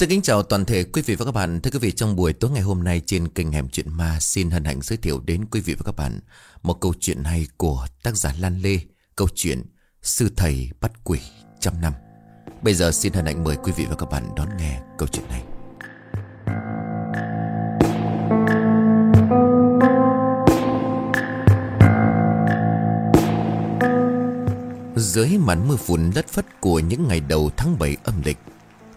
Xin kính chào toàn thể quý vị và các bạn. Thưa quý vị, trong buổi tối ngày hôm nay trên kênh Hẻm Chuyện Ma xin hân hạnh giới thiệu đến quý vị và các bạn một câu chuyện hay của tác giả Lan Lê, câu chuyện Sư Thầy Bắt Quỷ Trăm Năm. Bây giờ xin hân hạnh mời quý vị và các bạn đón nghe câu chuyện này. Dưới màn mưa phùn lất phất của những ngày đầu tháng 7 âm lịch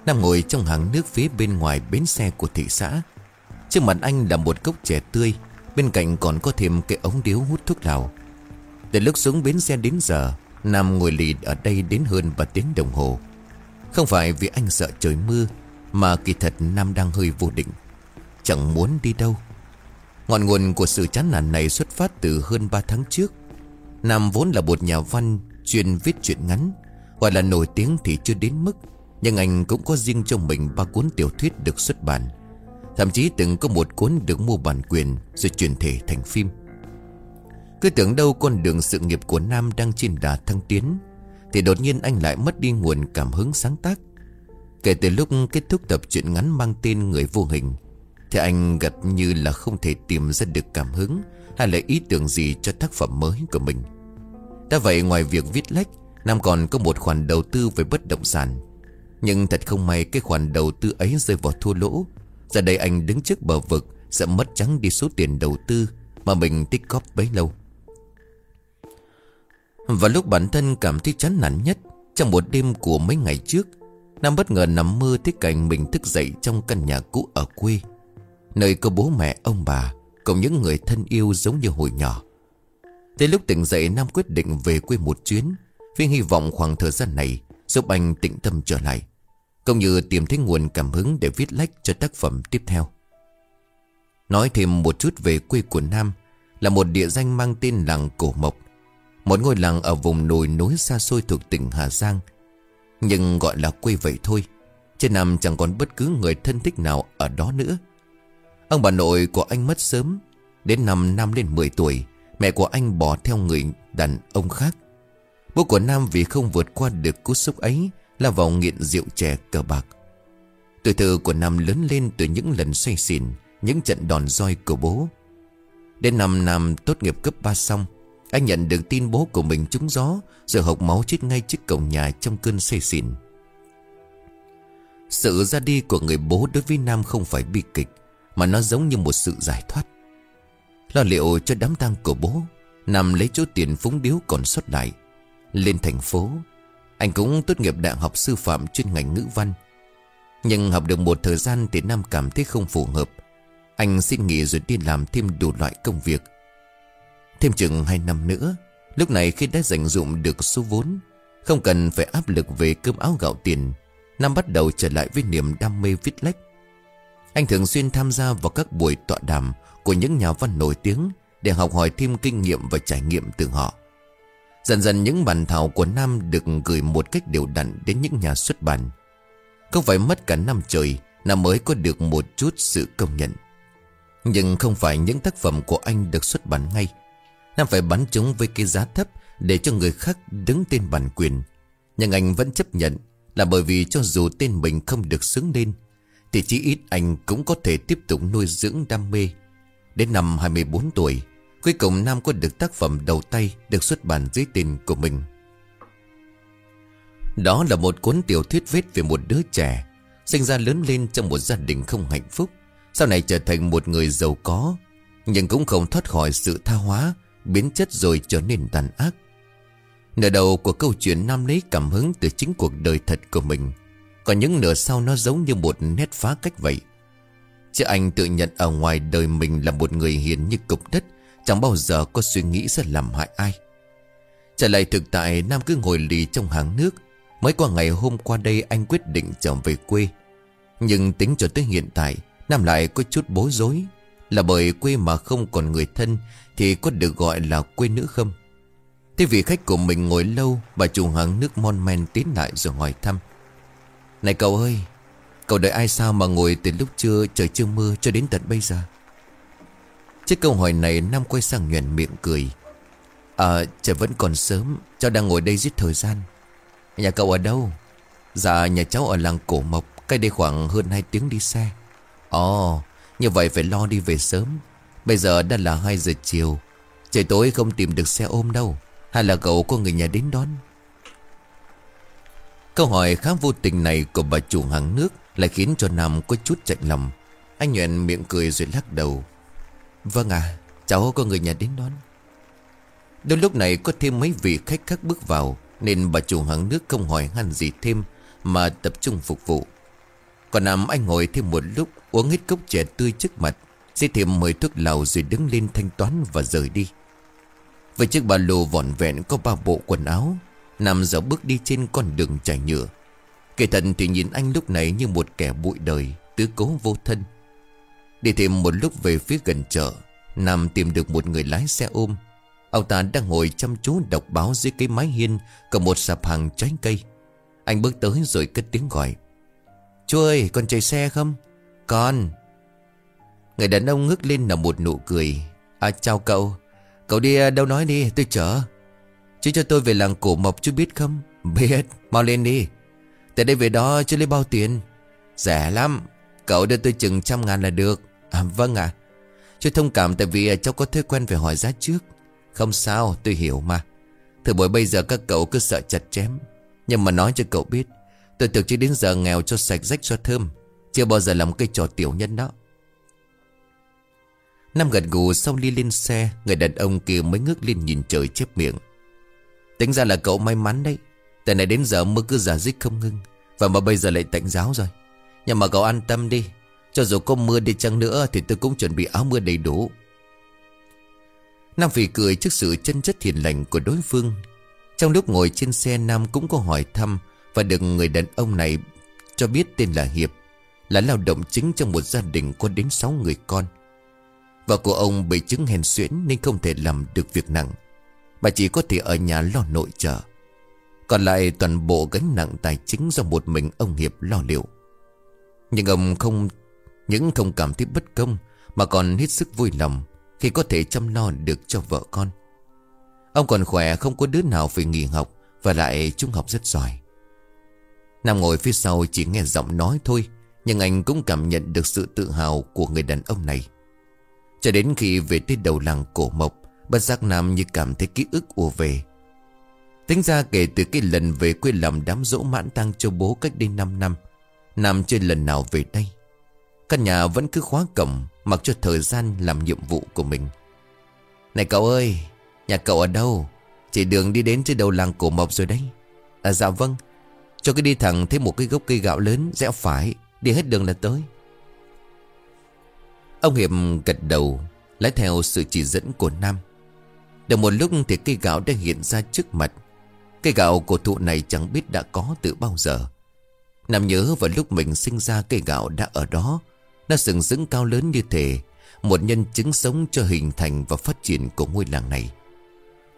Nam ngồi trong hàng nước phía bên ngoài bến xe của thị xã. Trước mặt anh là một cốc chè tươi, Bên cạnh còn có thêm cái ống điếu hút thuốc lào. Từ lúc xuống bến xe đến giờ, Nam ngồi lì ở đây đến hơn 3 tiếng đồng hồ. Không phải vì anh sợ trời mưa, Mà kỳ thật Nam đang hơi vô định. Chẳng muốn đi đâu. Ngọn nguồn của sự chán nản này xuất phát từ hơn 3 tháng trước. Nam vốn là một nhà văn chuyên viết truyện ngắn Gọi là nổi tiếng thì chưa đến mức. Nhưng anh cũng có riêng trong mình ba cuốn tiểu thuyết được xuất bản. Thậm chí từng có một cuốn được mua bản quyền Rồi chuyển thể thành phim. Cứ tưởng đâu con đường sự nghiệp của Nam đang trên đà thăng tiến, Thì đột nhiên anh lại mất đi nguồn cảm hứng sáng tác. Kể từ lúc kết thúc tập truyện ngắn mang tên Người Vô Hình, Thì anh gật như là không thể tìm ra được cảm hứng Hay là ý tưởng gì cho tác phẩm mới của mình. Đã vậy ngoài việc viết lách, Nam còn có một khoản đầu tư về bất động sản. Nhưng thật không may cái khoản đầu tư ấy rơi vào thua lỗ. Giờ đây anh đứng trước bờ vực, Sẽ mất trắng đi số tiền đầu tư Mà mình tích góp bấy lâu. Và lúc bản thân cảm thấy chán nản nhất, Trong một đêm của mấy ngày trước, Nam bất ngờ nằm mơ thấy cảnh mình thức dậy trong căn nhà cũ ở quê. Nơi có bố mẹ, ông bà, Cùng những người thân yêu giống như hồi nhỏ. Tới lúc tỉnh dậy, Nam quyết định về quê một chuyến, Vì hy vọng khoảng thời gian này Giúp anh tĩnh tâm trở lại. Cũng như tìm thấy nguồn cảm hứng để viết lách cho tác phẩm tiếp theo. Nói thêm một chút về quê của Nam, Là một địa danh mang tên làng Cổ Mộc, Một ngôi làng ở vùng đồi núi xa xôi thuộc tỉnh Hà Giang. Nhưng gọi là quê vậy thôi Trên Nam chẳng còn bất cứ người thân thích nào ở đó nữa. Ông bà nội của anh mất sớm, Đến năm Nam lên 10 tuổi, Mẹ của anh bỏ theo người đàn ông khác. Bố của Nam vì không vượt qua được cú sốc ấy là vào nghiện rượu chè cờ bạc. Tuổi thơ của Nam lớn lên từ những lần xoay xỉn, Những trận đòn roi của bố. Đến năm Nam tốt nghiệp cấp 3 xong, Anh nhận được tin bố của mình trúng gió, Rồi hộc máu chết ngay trước cổng nhà trong cơn say xỉn. Sự ra đi của người bố đối với Nam không phải bi kịch, Mà nó giống như một sự giải thoát. Lo liệu cho đám tang của bố, Nam lấy chỗ tiền phúng điếu còn sót lại, Lên thành phố anh cũng tốt nghiệp đại học sư phạm chuyên ngành ngữ văn. Nhưng học được một thời gian thì Nam cảm thấy không phù hợp. Anh xin nghỉ rồi đi làm thêm đủ loại công việc. Thêm chừng hai năm nữa, Lúc này khi đã dành dụng được số vốn, Không cần phải áp lực về cơm áo gạo tiền, Nam bắt đầu trở lại với niềm đam mê viết lách. Anh thường xuyên tham gia vào các buổi tọa đàm của những nhà văn nổi tiếng để học hỏi thêm kinh nghiệm và trải nghiệm từ họ. Dần dần những bản thảo của Nam được gửi một cách đều đặn đến những nhà xuất bản. Không phải mất cả năm trời, Nam mới có được một chút sự công nhận. Nhưng không phải những tác phẩm của anh được xuất bản ngay. Nam phải bán chúng với cái giá thấp để cho người khác đứng tên bản quyền. Nhưng anh vẫn chấp nhận là bởi vì cho dù tên mình không được xứng lên, thì chỉ ít anh cũng có thể tiếp tục nuôi dưỡng đam mê Đến năm 24 tuổi Cuối cùng Nam có được tác phẩm đầu tay Được xuất bản dưới tên của mình. Đó là một cuốn tiểu thuyết viết về một đứa trẻ Sinh ra lớn lên trong một gia đình không hạnh phúc, Sau này trở thành một người giàu có, Nhưng cũng không thoát khỏi sự tha hóa, Biến chất rồi trở nên tàn ác. Nửa đầu của câu chuyện Nam lấy cảm hứng từ chính cuộc đời thật của mình, Còn những nửa sau nó giống như một nét phá cách vậy. Chứ anh tự nhận ở ngoài đời mình là một người hiền như cục đất Chẳng bao giờ có suy nghĩ sẽ làm hại ai. Trở lại thực tại, Nam cứ ngồi lì trong hàng nước. Mới qua ngày hôm qua đây, anh quyết định trở về quê. Nhưng tính cho tới hiện tại, Nam lại có chút bối rối. Là bởi quê mà không còn người thân, Thì có được gọi là quê nữ không? Thế vị khách của mình ngồi lâu, Bà chủ hàng nước mon men tiến lại rồi hỏi thăm. Này cậu ơi, Cậu đợi ai sao mà ngồi từ lúc trưa trời chưa mưa cho đến tận bây giờ? Trước câu hỏi này, Nam quay sang nhuền miệng cười. À trời vẫn còn sớm, Cháu đang ngồi đây giết thời gian. Nhà cậu ở đâu? Dạ nhà cháu ở làng Cổ Mộc, Cách đây khoảng hơn 2 tiếng đi xe. Ồ, Như vậy phải lo đi về sớm. Bây giờ đã là 2 giờ chiều. Trời tối không tìm được xe ôm đâu. Hay là cậu có người nhà đến đón? Câu hỏi khá vô tình này của bà chủ hàng nước Lại khiến cho Nam có chút chạy lòng. Anh nhuận miệng cười rồi lắc đầu. Vâng à Cháu có người nhà đến đón. Đến lúc này có thêm mấy vị khách khác bước vào, Nên bà chủ hàng nước không hỏi han gì thêm, Mà tập trung phục vụ. Còn Nam anh ngồi thêm một lúc, Uống hết cốc chè tươi trước mặt Xế thêm mời thuốc lào rồi đứng lên thanh toán và rời đi. Với chiếc ba lô vỏn vẹn có ba bộ quần áo, Nam dạo bước đi trên con đường trải nhựa. Kể thật thì nhìn anh lúc này như một kẻ bụi đời, Tứ cố vô thân. Đi thêm một lúc về phía gần chợ, Nam tìm được một người lái xe ôm. Ông ta đang ngồi chăm chú đọc báo dưới cái mái hiên, Cầm một sạp hàng trái cây. Anh bước tới rồi cất tiếng gọi. Chú ơi, con chạy xe không? Con. Người đàn ông ngước lên là một nụ cười. À chào cậu. Cậu đi à, đâu nói đi, tôi chở. Chứ cho tôi về làng cổ mộc chú biết không? Biết, mau lên đi. Tại đây về đó chứ lấy bao tiền? Rẻ lắm. Cậu đưa tôi chừng trăm ngàn là được. À vâng ạ. À. Chú thông cảm tại vì à, cháu có thói quen phải hỏi giá trước. Không sao, tôi hiểu mà. Thử buổi bây giờ các cậu cứ sợ chặt chém. Nhưng mà nói cho cậu biết, Tôi tưởng chỉ đến giờ nghèo cho sạch rách cho thơm. Chưa bao giờ làm cây trò tiểu nhân đó. Năm gật gù sau ly lên xe, Người đàn ông kia mới ngước lên nhìn trời chép miệng. Tính ra là cậu may mắn đấy. Từ này đến giờ mưa cứ giả dích không ngưng, Và mà bây giờ lại tạnh giáo rồi. Nhưng mà cậu an tâm đi cho dù có mưa đi chăng nữa Thì tôi cũng chuẩn bị áo mưa đầy đủ. Nam Phi cười trước sự chân chất hiền lành của đối phương. Trong lúc ngồi trên xe, Nam cũng có hỏi thăm Và được người đàn ông này cho biết tên là Hiệp, Là lao động chính trong một gia đình có đến 6 người con. Và của ông bị chứng hèn xuyễn nên không thể làm được việc nặng. Bà chỉ có thể ở nhà lo nội trợ. Còn lại toàn bộ gánh nặng tài chính do một mình ông Hiệp lo liệu. Nhưng ông không những không cảm thấy bất công Mà còn hết sức vui lòng Khi có thể chăm lo được cho vợ con. Ông còn khỏe, không có đứa nào phải nghỉ học Và lại trung học rất giỏi. Nằm ngồi phía sau chỉ nghe giọng nói thôi, Nhưng anh cũng cảm nhận được sự tự hào của người đàn ông này. Cho đến khi về tới đầu làng cổ mộc Bất giác Nam như cảm thấy ký ức ùa về. Tính ra kể từ cái lần về quê làm đám dỗ mãn tang cho bố cách đây 5 năm, Nam chưa lần nào về đây. Căn nhà vẫn cứ khóa cổng, Mặc cho thời gian làm nhiệm vụ của mình. Này cậu ơi, Nhà cậu ở đâu? Chỉ đường đi đến trên đầu làng cổ mộc rồi đấy. À dạ vâng. Cho cái đi thẳng thấy một cái gốc cây gạo lớn Rẽ phải, Đi hết đường là tới. Ông Hiệp gật đầu, Lái theo sự chỉ dẫn của Nam. Được một lúc thì cây gạo đã hiện ra trước mặt. Cây gạo cổ thụ này chẳng biết đã có từ bao giờ. Nam nhớ vào lúc mình sinh ra cây gạo đã ở đó nó sừng sững cao lớn như thế, Một nhân chứng sống cho hình thành và phát triển của ngôi làng này.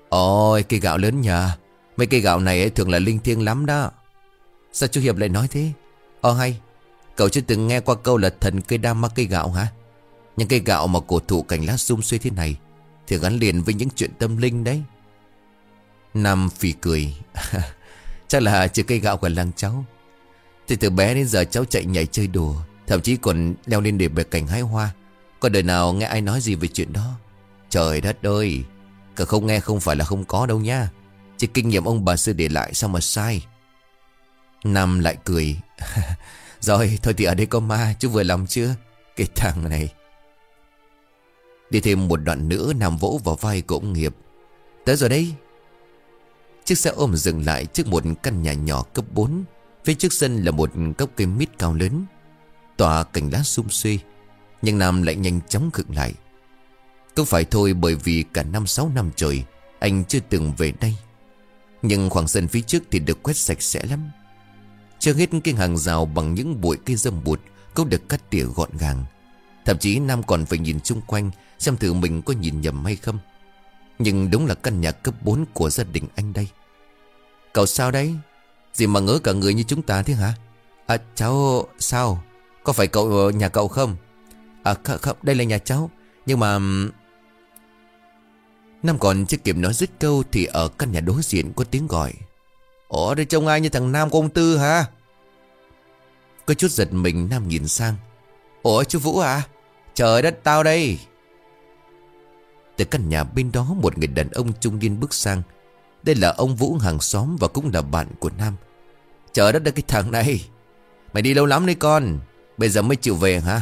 Ôi, cây gạo lớn nhà Mấy cây gạo này thường là linh thiêng lắm đó. Sao chú Hiệp lại nói thế? Ờ hay. Cậu chưa từng nghe qua câu là thần cây đa ma cây gạo hả? Những cây gạo mà cổ thụ cành lá sum xuê thế này thì gắn liền với những chuyện tâm linh đấy. Nam phì cười. Chắc là trừ cây gạo của làng cháu. Thì từ bé đến giờ cháu chạy nhảy chơi đùa. Thậm chí còn leo lên để bề cảnh hái hoa. Có đời nào nghe ai nói gì về chuyện đó? Trời đất ơi! Cả không nghe không phải là không có đâu nha. Chỉ kinh nghiệm ông bà sư để lại sao mà sai? Nam lại cười. Rồi, thôi thì ở đây có ma, Chú vừa lòng chưa? Cái thằng này. Đi thêm một đoạn nữa, nam vỗ vào vai của ông Nghiệp Tới rồi đây, Chiếc xe ôm dừng lại trước một căn nhà nhỏ cấp 4 Phía trước sân là một gốc cây mít cao lớn. Tỏa cành lá sum suy Nhưng Nam lại nhanh chóng khựng lại. Cũng phải thôi bởi vì cả năm sáu năm trời, Anh chưa từng về đây. Nhưng khoảng sân phía trước thì được quét sạch sẽ lắm. Chưa hết cái hàng rào bằng những bụi cây dâm bụt Cũng được cắt tỉa gọn gàng. Thậm chí Nam còn phải nhìn chung quanh, Xem thử mình có nhìn nhầm hay không. Nhưng đúng là căn nhà cấp 4 của gia đình anh đây. Cậu sao đấy? Gì mà ngỡ cả người như chúng ta thế hả? À cháu sao? Có phải cậu nhà cậu không? À không đây là nhà cháu. Nhưng mà Nam còn chưa kịp nói dứt câu Thì ở căn nhà đối diện có tiếng gọi. Ủa, đây trông ai như thằng Nam của ông Tư hả? Có chút giật mình, Nam nhìn sang. Ủa, chú Vũ à? Trời đất tao đây. Từ căn nhà bên đó, Một người đàn ông trung niên bước sang. Đây là ông Vũ hàng xóm Và cũng là bạn của Nam. Trời đất cái thằng này. Mày đi lâu lắm đấy con. Bây giờ mới chịu về hả?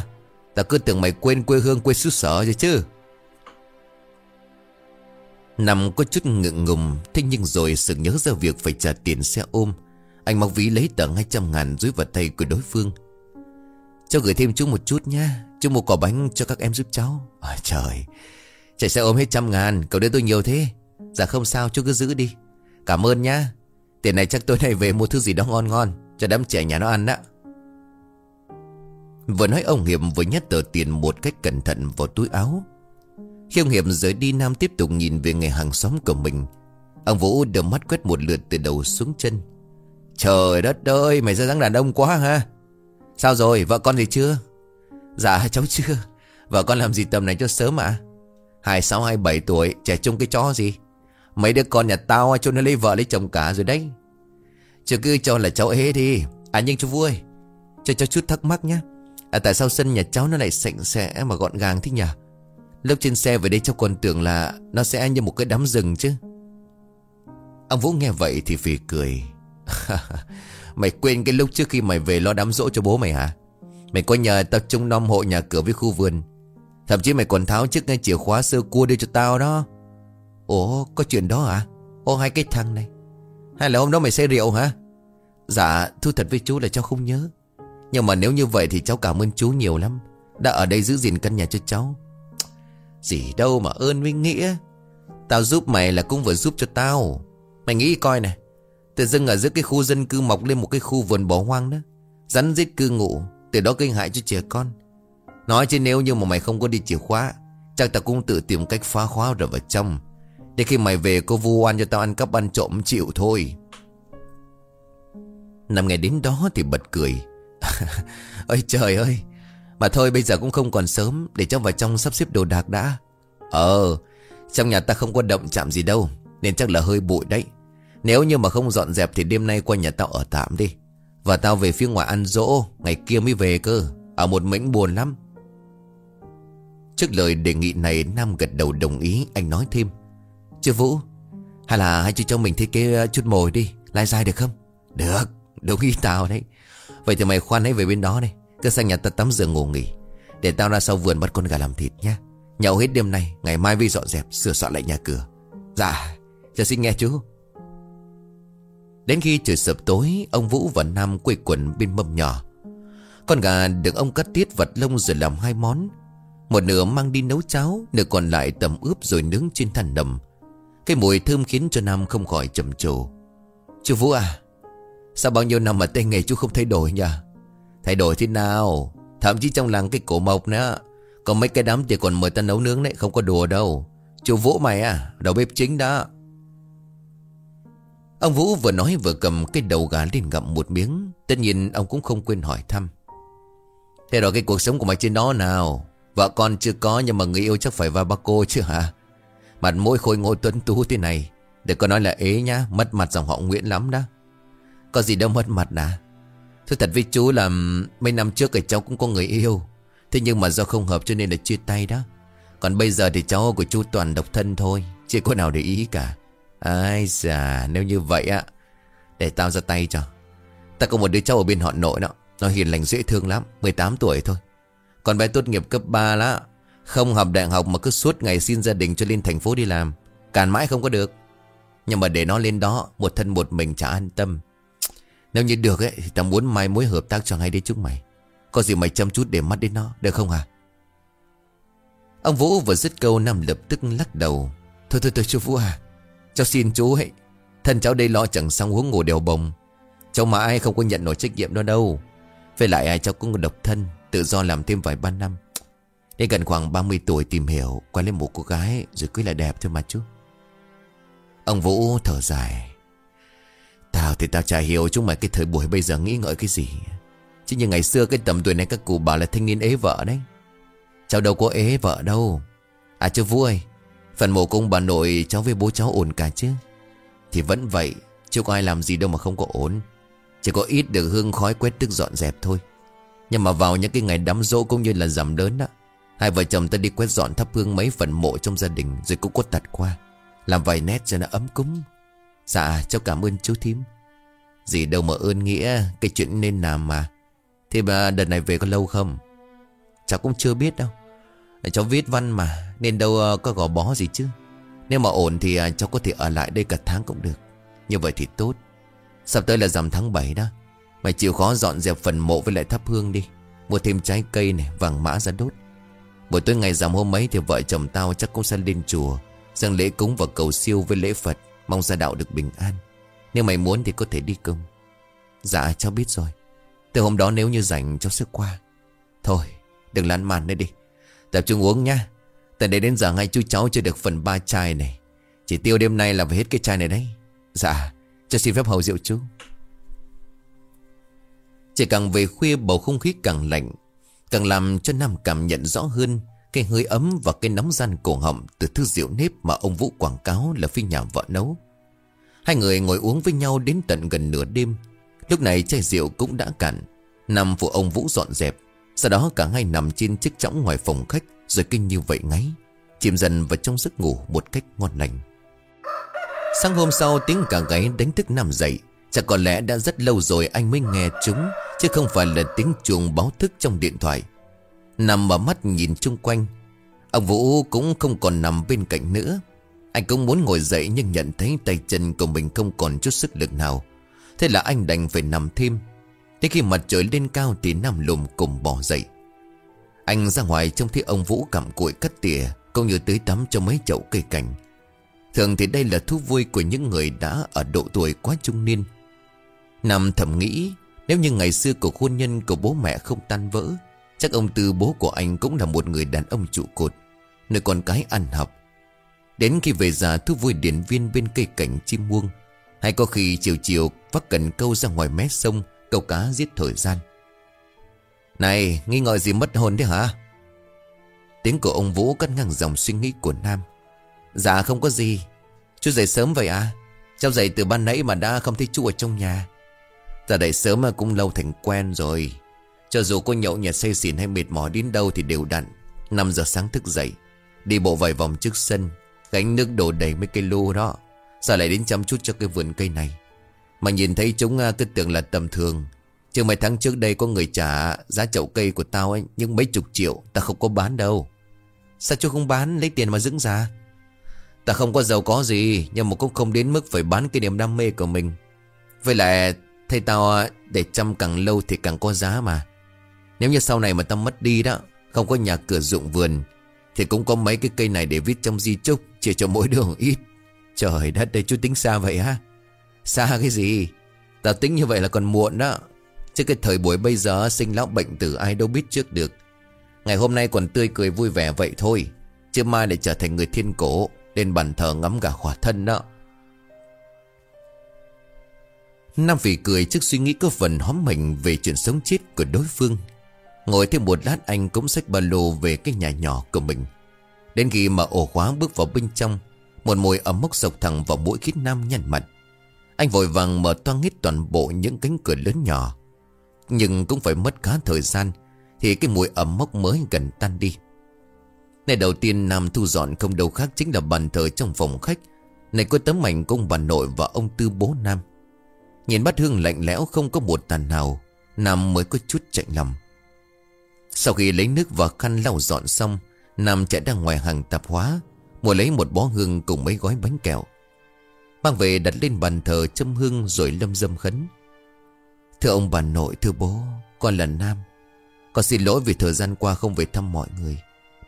Ta cứ tưởng mày quên quê hương quê xứ sở rồi chứ. Nằm có chút ngượng ngùng Thế nhưng rồi sự nhớ ra việc phải trả tiền xe ôm. Anh móc ví lấy tờ 200 ngàn dưới vào tay của đối phương. Cho gửi thêm chú một chút nha Chú một quả bánh cho các em giúp cháu. À, Trời. Chạy xe ôm hết trăm ngàn Cậu đưa tôi nhiều thế. Dạ không sao chú cứ giữ đi. Cảm ơn nha Tiền này chắc tối nay về mua thứ gì đó ngon ngon Cho đám trẻ nhà nó ăn đó Vừa nói ông Hiệp vừa nhét tờ tiền một cách cẩn thận vào túi áo. Khi ông Hiệp rời đi, Nam tiếp tục nhìn về người hàng xóm của mình. Ông Vũ đưa mắt quét một lượt từ đầu xuống chân. Trời đất ơi, mày ra dáng đàn ông quá ha. Sao rồi, vợ con gì chưa? Dạ cháu chưa. Vợ con làm gì tầm này cho sớm à 26 27 tuổi, trẻ trung cái chó gì? Mấy đứa con nhà tao cho nó lấy vợ lấy chồng cả rồi đấy. Chứ cứ cho là cháu ế đi. À nhưng chú vui, Cho cháu chút thắc mắc nhé À tại sao sân nhà cháu nó lại sạch sẽ mà gọn gàng thế nhỉ? Lúc trên xe về đây cháu còn tưởng là Nó sẽ như một cái đám rừng chứ. Ông Vũ nghe vậy thì phì cười. Mày quên cái lúc trước khi mày về lo đám rỗ cho bố mày hả? Mày có nhờ tao trông nom hộ nhà cửa với khu vườn. Thậm chí mày còn tháo chiếc ngay chìa khóa sơ cua đưa cho tao đó. Ủa, có chuyện đó hả? Ô, hai cái thằng này. Hay là hôm đó mày say rượu hả? Dạ thu thật với chú là cháu không nhớ. Nhưng mà nếu như vậy thì cháu cảm ơn chú nhiều lắm. Đã ở đây giữ gìn căn nhà cho cháu. Gì đâu mà ơn với nghĩa. Tao giúp mày là cũng vừa giúp cho tao. Mày nghĩ coi này. Tự dưng ở giữa cái khu dân cư mọc lên một cái khu vườn bỏ hoang đó. Rắn giết cư ngụ. Từ đó gây hại cho trẻ con. Nói chứ nếu như mà mày không có đi chìa khóa, Chắc tao cũng tự tìm cách phá khóa rồi vào trong. Để khi mày về, cô vu oan cho tao ăn cắp ăn trộm chịu thôi. Nằm ngày đến đó thì bật cười. Ôi trời ơi. Mà thôi, bây giờ cũng không còn sớm Để cho vào trong sắp xếp đồ đạc đã. Ờ Trong nhà ta không có động chạm gì đâu, Nên chắc là hơi bụi đấy. Nếu như mà không dọn dẹp thì đêm nay qua nhà tao ở tạm đi. Và tao về phía ngoài ăn dỗ, Ngày kia mới về cơ, Ở một mảnh buồn lắm. Trước lời đề nghị này, Nam gật đầu đồng ý, Anh nói thêm. Chưa Vũ, Hay là hãy chú cho mình thiết kế chút mồi đi, Lai dai được không? Được, Đúng ý tao đấy. Vậy thì mày khoan hãy về bên đó đi. Cứ sang nhà ta tắm giường ngủ nghỉ. Để tao ra sau vườn bắt con gà làm thịt nhá. Nhậu hết đêm nay, Ngày mai vi dọn dẹp, Sửa soạn lại nhà cửa. Dạ Cho xin nghe chú. Đến khi trời sập tối, Ông Vũ và Nam quây quần bên mâm nhỏ. Con gà được ông cắt tiết vật lông rồi làm hai món. Một nửa mang đi nấu cháo, Nửa còn lại tầm ướp rồi nướng trên than đầm Cái mùi thơm khiến cho Nam không khỏi trầm trồ. Chú Vũ à Sao bao nhiêu năm mà tay nghề chú không thay đổi nhỉ? Thay đổi thế nào? Thậm chí trong làng cái cổ mộc nữa. Còn mấy cái đám thì còn mời ta nấu nướng đấy, Không có đùa đâu. Chú Vũ mày à Đầu bếp chính đó. Ông Vũ vừa nói vừa cầm cái đầu gà lên gặm một miếng. Tất nhiên ông cũng không quên hỏi thăm. Thế rồi cái cuộc sống của mày trên đó nào? Vợ con chưa có nhưng mà người yêu chắc phải va ba cô chứ hả? Mặt mũi khôi ngô tuấn tú thế này. Để có nói là ế nhá, Mất mặt dòng họ Nguyễn lắm đó có gì đâu mất mặt à Thưa thật với chú là Mấy năm trước thì cháu cũng có người yêu. Thế nhưng mà do không hợp cho nên là chia tay đó. Còn bây giờ thì cháu của chú toàn độc thân thôi, Chưa có nào để ý cả. Ai già, nếu như vậy á, Để tao ra tay cho. Ta có một đứa cháu ở bên họ nội đó, Nó hiền lành dễ thương lắm 18 tuổi thôi. Còn bé tốt nghiệp cấp 3 lá, Không học đại học mà cứ suốt ngày xin gia đình cho lên thành phố đi làm, Càn mãi không có được. Nhưng mà để nó lên đó, Một thân một mình chả an tâm nếu như được ấy, thì tao muốn mai mối hợp tác cho hai đứa chúng mày. Có gì mày chăm chút để mắt đến nó, Được không à? Ông Vũ vừa dứt câu, Nam lập tức lắc đầu. Thôi thôi thôi, chú Vũ à Cháu xin chú ấy. Thân cháu đây lo chẳng xong huống ngủ đều bồng. Cháu mà ai không có nhận nổi trách nhiệm đó đâu. Về lại ai cháu cũng độc thân, Tự do làm thêm vài ba năm. Đến gần khoảng 30 tuổi tìm hiểu Quay lên một cô gái, Rồi cưới là đẹp thôi mà chú. Ông Vũ thở dài. Tao thì tao chả hiểu chúng mày cái thời buổi bây giờ nghĩ ngợi cái gì. Chứ như ngày xưa cái tầm tuổi này các cụ bảo là thanh niên ế vợ đấy. Cháu đâu có ế vợ đâu. À chú Vũ ơi, Phần mộ cung bà nội cháu với bố cháu ổn cả chứ? Thì vẫn vậy Chứ có ai làm gì đâu mà không có ổn. Chỉ có ít được hương khói quét tức dọn dẹp thôi. Nhưng mà vào những cái ngày đám dỗ cũng như là giảm lớn đó Hai vợ chồng ta đi quét dọn thắp hương mấy phần mộ trong gia đình Rồi cũng quất tật qua. Làm vài nét cho nó ấm cúng. Dạ cháu cảm ơn chú thím. Gì đâu mà ơn nghĩa Cái chuyện nên làm mà. Thế bà, đợt này về có lâu không? Cháu cũng chưa biết đâu. Cháu viết văn mà, Nên đâu ờ, có gò bó gì chứ? Nếu mà ổn thì ờ, cháu có thể ở lại đây cả tháng cũng được. Như vậy thì tốt. Sắp tới là rằm tháng 7 đó. Mày chịu khó dọn dẹp phần mộ với lại thắp hương đi. Mua thêm trái cây này, vàng mã ra đốt. Buổi tối ngày rằm hôm ấy thì vợ chồng tao chắc cũng sẽ lên chùa, dâng lễ cúng và cầu siêu với lễ Phật. Mong gia đạo được bình an. Nếu mày muốn thì có thể đi cùng. Dạ cháu biết rồi. Từ hôm đó nếu như rảnh cháu sẽ qua Thôi, đừng lăn màn nữa đi. Tập trung uống nha Từ đây đến giờ ngay chú cháu chưa được phần ba chai này. Chỉ tiêu đêm nay là phải hết cái chai này đấy. Dạ cho xin phép hầu rượu chú. Chỉ càng về khuya bầu không khí càng lạnh, Càng làm cho Nam cảm nhận rõ hơn cái hơi ấm và cái nóng gian cổ họng Từ thứ rượu nếp mà ông Vũ quảng cáo là phi nhà vợ nấu. Hai người ngồi uống với nhau đến tận gần nửa đêm. Lúc này chai rượu cũng đã cạn. Nằm phụ ông Vũ dọn dẹp. Sau đó cả hai nằm trên chiếc chõng ngoài phòng khách Rồi kinh như vậy ngáy. Chìm dần vào trong giấc ngủ một cách ngon lành. Sáng hôm sau tiếng cả gáy đánh thức nằm dậy. Chắc có lẽ đã rất lâu rồi anh mới nghe chúng, Chứ không phải là tiếng chuông báo thức trong điện thoại. Nằm mở mắt nhìn chung quanh. Ông Vũ cũng không còn nằm bên cạnh nữa. Anh cũng muốn ngồi dậy nhưng nhận thấy tay chân của mình không còn chút sức lực nào. Thế là anh đành phải nằm thêm. Thế khi mặt trời lên cao thì Nam lùm cùng bỏ dậy. Anh ra ngoài trông thấy ông Vũ cặm cụi cắt tỉa, Cũng như tưới tắm cho mấy chậu cây cảnh. Thường thì đây là thú vui của những người đã ở độ tuổi quá trung niên. Nam thầm nghĩ, Nếu như ngày xưa cuộc hôn nhân của bố mẹ không tan vỡ Chắc ông Tư bố của anh cũng là một người đàn ông trụ cột, Nơi con cái ăn học. Đến khi về già, thú vui điển viên bên cây cảnh chim muông. Hay có khi chiều chiều vắt cần câu ra ngoài mé sông, Câu cá giết thời gian. Này, nghi ngờ gì mất hồn đấy hả? Tiếng của ông Vũ cắt ngang dòng suy nghĩ của Nam. Dạ không có gì. Chú dậy sớm vậy à? Cháu dậy từ ban nãy mà đã không thấy chú ở trong nhà. Giờ dậy sớm mà cũng lâu thành quen rồi. Cho dù có nhậu nhạt say xỉn hay mệt mỏi đến đâu thì đều đặn. 5 giờ sáng thức dậy, Đi bộ vài vòng trước sân, Gánh nước đổ đầy mấy cây lô đó. Sao lại đến chăm chút cho cái vườn cây này? Mà nhìn thấy chúng à, cứ tưởng là tầm thường. Chứ mấy tháng trước đây có người trả Giá chậu cây của tao ấy, Nhưng mấy chục triệu ta không có bán đâu. Sao chú không bán, lấy tiền mà dưỡng già? Ta không có giàu có gì, Nhưng mà cũng không đến mức phải bán cái niềm đam mê của mình. Với lại, Thầy tao à, để chăm càng lâu thì càng có giá mà. Nếu như sau này mà tao mất đi đó Không có nhà cửa dụng vườn Thì cũng có mấy cái cây này để viết trong di trúc, Chia cho mỗi đứa một ít. Trời đất đây chú tính xa vậy ha Xa cái gì? Tao tính như vậy là còn muộn đó. Chứ cái thời buổi bây giờ sinh lão bệnh tử ai đâu biết trước được. Ngày hôm nay còn tươi cười vui vẻ vậy thôi. Chứ mai lại trở thành người thiên cổ lên bàn thờ ngắm cả khỏa thân đó. Nam phi cười trước suy nghĩ có phần hóm mình về chuyện sống chết của đối phương. Ngồi thêm một lát anh cũng xách ba lô về cái nhà nhỏ của mình. Đến khi mà ổ khóa bước vào bên trong, Một mùi ấm mốc sộc thẳng vào mũi khít Nam nhăn mặt. Anh vội vàng mở toang hết toàn bộ những cánh cửa lớn nhỏ. Nhưng cũng phải mất khá thời gian Thì cái mùi ẩm mốc mới gần tan đi. Ngày đầu tiên Nam thu dọn không đâu khác chính là bàn thờ trong phòng khách. Này có tấm ảnh công bà nội và ông tư bố Nam. Nhìn bát hương lạnh lẽo không có một tàn nào, Nam mới có chút chạy lòng. Sau khi lấy nước và khăn lau dọn xong, Nam chạy ra ngoài hàng tạp hóa, Mua lấy một bó hương cùng mấy gói bánh kẹo. Mang về đặt lên bàn thờ châm hương rồi lâm dâm khấn. Thưa ông bà nội, thưa bố, Con là Nam. Con xin lỗi vì thời gian qua không về thăm mọi người.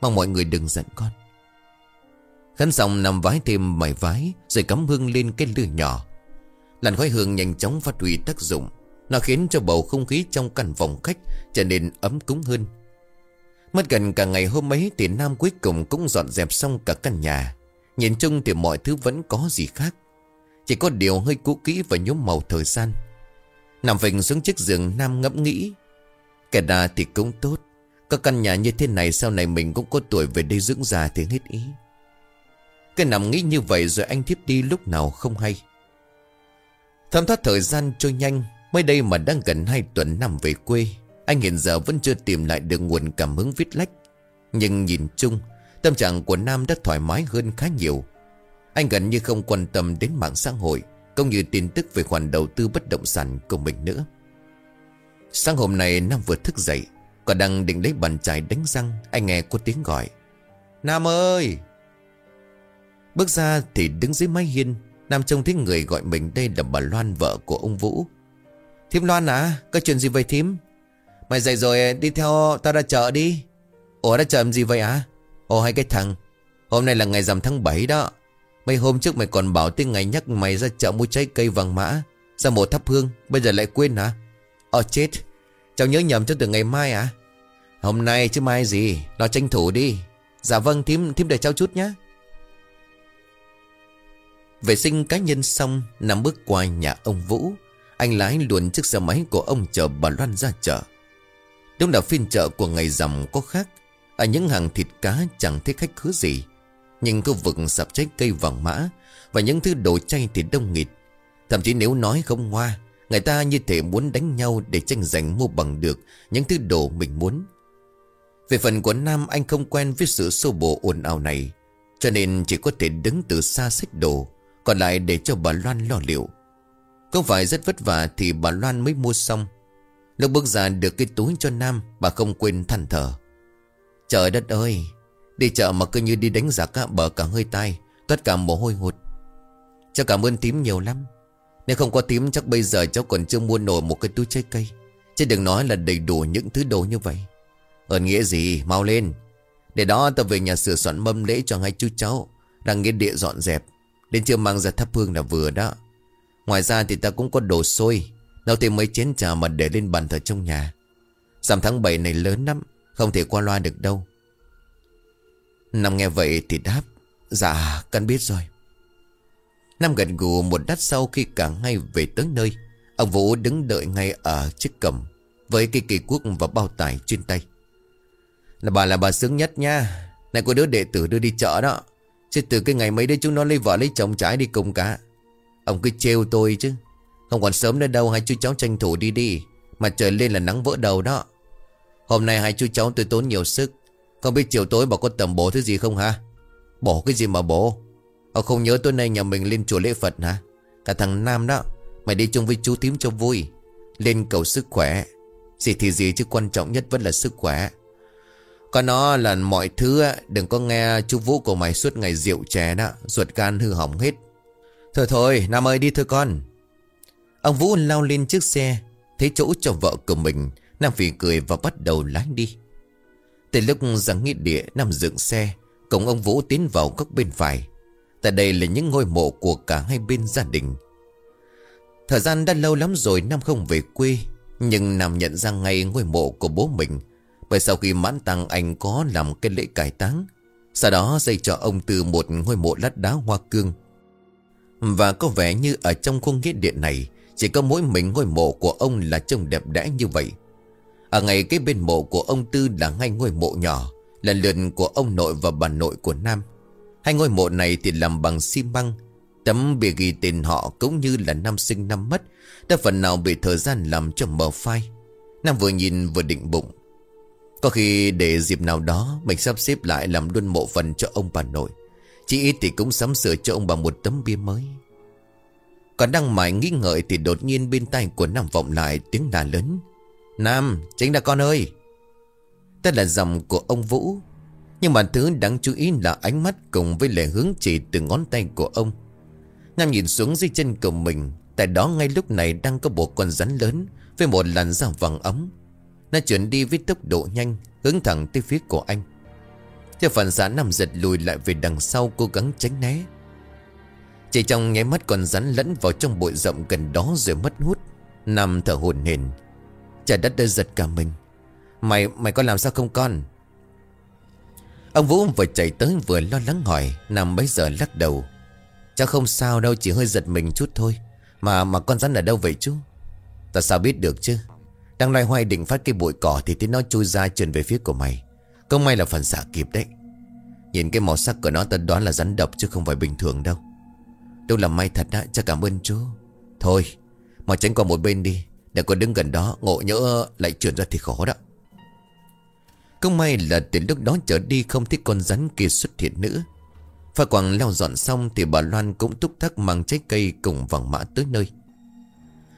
Mong mọi người đừng giận con. Khấn xong nằm vái thêm mày vái Rồi cắm hương lên cái lửa nhỏ. Làn khói hương nhanh chóng phát huy tác dụng. Nó khiến cho bầu không khí trong căn phòng khách Trở nên ấm cúng hơn. Mất gần cả ngày hôm ấy Thì Nam cuối cùng cũng dọn dẹp xong cả căn nhà Nhìn chung thì mọi thứ vẫn có gì khác Chỉ có điều hơi cũ kỹ và nhốm màu thời gian Nằm phình xuống chiếc giường Nam ngẫm nghĩ Kẻ đà thì cũng tốt có căn nhà như thế này sau này mình cũng có tuổi về đây dưỡng già thì hết ý. Cái nằm nghĩ như vậy rồi anh thiếp đi lúc nào không hay. Thấm thoát thời gian trôi nhanh, mới đây mà đang gần hai tuần nằm về quê. Anh hiện giờ vẫn chưa tìm lại được nguồn cảm hứng viết lách. Nhưng nhìn chung, Tâm trạng của Nam đã thoải mái hơn khá nhiều. Anh gần như không quan tâm đến mạng xã hội, Cũng như tin tức về khoản đầu tư bất động sản của mình nữa. Sáng hôm nay, Nam vừa thức dậy, Còn đang định lấy bàn chải đánh răng, Anh nghe có tiếng gọi. Nam ơi! Bước ra thì đứng dưới mái hiên, Nam trông thấy người gọi mình đây là bà Loan vợ của ông Vũ. Thím Loan à Có chuyện gì vậy thím? Mày dậy rồi eh, đi theo tao ra chợ đi. Ủa, ra chợ làm gì vậy à Ồ hai cái thằng, Hôm nay là ngày rằm tháng 7 đó. Mấy hôm trước mày còn bảo tiếng ngày nhắc mày ra chợ mua trái cây vàng mã, Ra mổ thắp hương, Bây giờ lại quên hả? Ờ chết, Cháu nhớ nhầm cho từ ngày mai à Hôm nay chứ mai gì, Lo tranh thủ đi. Dạ vâng thím thím đợi cháu chút nhé Vệ sinh cá nhân xong, Nằm bước qua nhà ông Vũ. Anh lái luồn chiếc xe máy của ông chờ bà Loan ra chợ. Đúng là phiên chợ của ngày rằm có khác Ở những hàng thịt cá chẳng thấy khách khứa gì Nhưng khu vực sạp trái cây vàng mã Và những thứ đồ chay thì đông nghịt Thậm chí nếu nói không hoa Người ta như thể muốn đánh nhau để tranh giành mua bằng được những thứ đồ mình muốn. Về phần của Nam, anh không quen với sự xô bồ ồn ào này. Cho nên chỉ có thể đứng từ xa xách đồ. Còn lại để cho bà Loan lo liệu. Không phải rất vất vả thì bà Loan mới mua xong. Lúc bước ra được cái túi cho Nam bà không quên than thở. Trời đất ơi! Đi chợ mà cứ như đi đánh giặc á, bờ cả hơi tai. Tất cả mồ hôi hụt. cháu cảm ơn tím nhiều lắm. Nếu không có tím chắc bây giờ cháu còn chưa mua nổi một cái túi trái cây Chứ đừng nói là đầy đủ những thứ đồ như vậy Ơn nghĩa gì mau lên Để đó tao về nhà sửa soạn mâm lễ cho hai chú cháu Đang nghĩa địa dọn dẹp Đến chưa mang ra thắp hương là vừa đó Ngoài ra thì ta cũng có đồ xôi nó tìm mấy chén trà mà để lên bàn thờ trong nhà. Giảm tháng 7 này lớn lắm, Không thể qua loa được đâu. Năm nghe vậy thì đáp Dạ con biết rồi. Nam gần gù một đắt sau khi cả ngay về tới nơi, Ông Vũ đứng đợi ngay ở chiếc cầm Với cây kỳ quốc và bao tải trên tay. Là bà là bà sướng nhất nha. Này có đứa đệ tử đưa đi chợ đó. Chứ từ cái ngày mấy đứa chúng nó lấy vợ lấy chồng trái đi cùng cả Ông cứ trêu tôi chứ. Không còn sớm nữa đâu, hai chú cháu tranh thủ đi đi. Mà trời lên là nắng vỡ đầu đó. Hôm nay hai chú cháu tôi tốn nhiều sức. Không biết chiều tối bà có tầm bổ thứ gì không hả? Bổ cái gì mà bổ? Ông không nhớ tối nay nhà mình lên chùa lễ Phật hả? Cả thằng Nam đó, Mày đi chung với chú tím cho vui. Lên cầu sức khỏe. Gì thì gì chứ quan trọng nhất vẫn là sức khỏe. Còn nó là mọi thứ Đừng có nghe chú Vũ của mày suốt ngày rượu chè đó, Ruột gan hư hỏng hết. Thôi thôi, Nam ơi, đi thôi con. Ông Vũ lao lên chiếc xe, Thấy chỗ cho vợ của mình, Nam phì cười và bắt đầu lái đi. Từ lúc ra nghĩa địa Nam dựng xe Cổng ông Vũ tiến vào góc bên phải. Tại đây là những ngôi mộ của cả hai bên gia đình. Thời gian đã lâu lắm rồi Nam không về quê, Nhưng Nam nhận ra ngay ngôi mộ của bố mình. Bởi sau khi mãn tăng anh có làm cái lễ cải táng, Sau đó dạy cho ông từ một ngôi mộ lát đá hoa cương. Và có vẻ như ở trong khuôn nghĩa điện này chỉ có mỗi mình ngôi mộ của ông là trông đẹp đẽ như vậy. Ở ngay cái bên mộ của ông Tư là ngay ngôi mộ nhỏ, Là lượn của ông nội và bà nội của Nam. Hai ngôi mộ này thì làm bằng xi măng, Tấm bìa ghi tên họ cũng như là năm sinh năm mất, Đã phần nào bị thời gian làm cho mờ phai. Nam vừa nhìn vừa định bụng. Có khi để dịp nào đó, Mình sắp xếp lại làm luôn mộ phần cho ông bà nội. Chỉ ít thì cũng sắm sửa cho ông bà một tấm bia mới. Còn đang mãi nghĩ ngợi Thì đột nhiên bên tay của Nam vọng lại tiếng đà lớn Nam, chính là con ơi Đó là dòng của ông Vũ nhưng mà thứ đáng chú ý là ánh mắt cùng với lệ hướng chỉ từ ngón tay của ông. Nam nhìn xuống dưới chân của mình. Tại đó ngay lúc này đang có bộ con rắn lớn với một làn da vàng ấm. Nó chuyển đi với tốc độ nhanh, hướng thẳng tới phía của anh. Theo phản xạ nằm giật lùi lại về đằng sau cố gắng tránh né. Chỉ trong nháy mắt con rắn lẫn vào trong bụi rậm gần đó rồi mất hút. Nằm thở hồn hển. Trời đất đã giật cả mình. Mày, mày có làm sao không con? Ông Vũ vừa chạy tới vừa lo lắng hỏi Nằm bấy giờ lắc đầu Cháu không sao đâu chỉ hơi giật mình chút thôi Mà mà con rắn ở đâu vậy chú Ta sao biết được chứ Đang loay hoay định phát cái bụi cỏ Thì tiếng nó chui ra trườn về phía của mày Không may là phần xạ kịp đấy Nhìn cái màu sắc của nó ta đoán là rắn độc Chứ không phải bình thường đâu Đâu là may thật đã, cho cảm ơn chú Thôi mà tránh qua một bên đi. Để có đứng gần đó Ngộ nhỡ lại chuyển ra thì khó đó. Không may là từ lúc đó trở đi Không thấy con rắn kia xuất hiện nữa. Pha quảng leo dọn xong Thì bà Loan cũng túc tắc mang trái cây Cùng vàng mã tới nơi.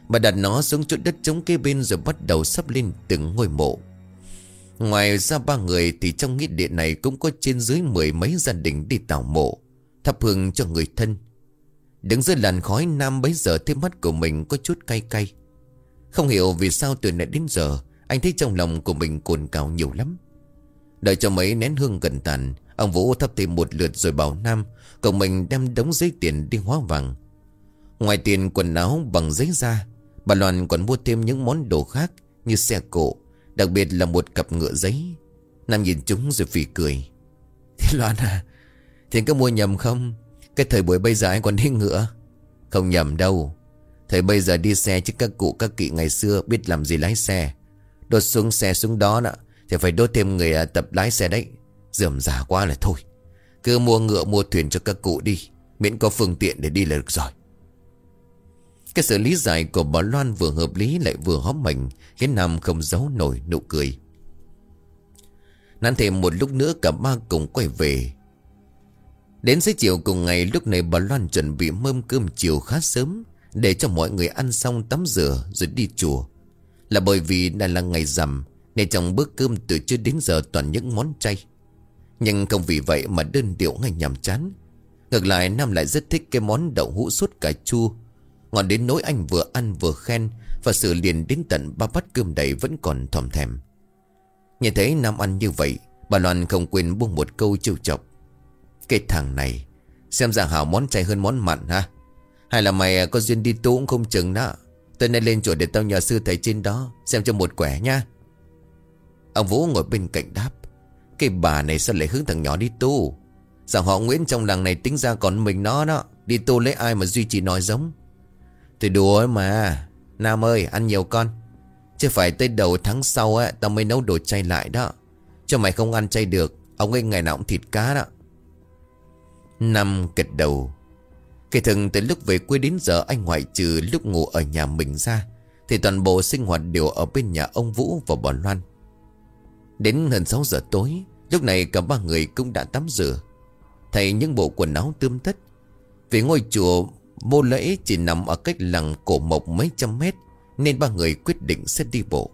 Bà đặt nó xuống chỗ đất trống kế bên Rồi bắt đầu sắp lên từng ngôi mộ. Ngoài ra ba người Thì trong nghĩa địa này cũng có trên dưới Mười mấy gia đình đi tảo mộ Thắp hương cho người thân. Đứng dưới làn khói Nam bấy giờ thấy mắt của mình có chút cay cay. Không hiểu vì sao từ nãy đến giờ, Anh thấy trong lòng của mình cồn cào nhiều lắm. Đợi cho mấy nén hương gần tàn, Ông Vũ thắp thêm một lượt rồi bảo Nam, Cậu mình đem đống giấy tiền đi hóa vàng. Ngoài tiền quần áo bằng giấy da, Bà Loan còn mua thêm những món đồ khác Như xe cộ, Đặc biệt là một cặp ngựa giấy. Nam nhìn chúng rồi phì cười. Thế Loan à Thì có mua nhầm không? Cái thời buổi bây giờ anh còn đi ngựa. Không nhầm đâu. Thời bây giờ đi xe chứ các cụ, các kỵ ngày xưa Biết làm gì lái xe. Đột xuống xe xuống đó nè Thì phải đốt thêm người à, tập lái xe đấy. Dườm giả quá là thôi. Cứ mua ngựa, mua thuyền cho các cụ đi. Miễn có phương tiện để đi là được rồi. Cái sự lý giải của bà Loan vừa hợp lý lại vừa hóm mình Khiến Nam không giấu nổi nụ cười. Nán thêm một lúc nữa cả ba cùng quay về. Đến xế chiều cùng ngày, lúc này bà Loan chuẩn bị mâm cơm chiều khá sớm Để cho mọi người ăn xong tắm rửa rồi đi chùa. Là bởi vì đã là ngày rằm, Nên trong bữa cơm từ trước đến giờ toàn những món chay. Nhưng không vì vậy mà đơn điệu ngay nhàm chán. Ngược lại, Nam lại rất thích cái món đậu hũ sốt cà chua. Ngon đến nỗi anh vừa ăn vừa khen Và sự liền đến tận ba bát cơm đầy vẫn còn thòm thèm. Nhìn thấy Nam ăn như vậy, Bà Loan không quên buông một câu trêu chọc. Cái thằng này. Xem ra hảo món chay hơn món mặn ha. Hay là mày à, có duyên đi tu cũng không chừng đó. Tôi nên lên chùa để tao nhờ sư thầy trên đó, Xem cho một quẻ nha. Ông Vũ ngồi bên cạnh đáp, Cái bà này sao lại hướng thằng nhỏ đi tu? Rằng họ Nguyễn trong làng này tính ra còn mình nó đó, Đi tu lấy ai mà duy trì nói giống? Thì đùa mà. Nam ơi, ăn nhiều con. Chứ phải tới đầu tháng sau á, Tao mới nấu đồ chay lại đó. Cho mày không ăn chay được, Ông ấy ngày nào cũng thịt cá đó. Năm kịch đầu. Kể thường từ lúc về quê đến giờ Anh ngoại trừ lúc ngủ ở nhà mình ra, Thì toàn bộ sinh hoạt đều ở bên nhà ông Vũ và bà Loan. Đến hơn 6 giờ tối, Lúc này cả ba người cũng đã tắm rửa. Thay những bộ quần áo tươm tất, Vì ngôi chùa mô lễ chỉ nằm ở cách làng cổ mộc mấy trăm mét, Nên ba người quyết định sẽ đi bộ.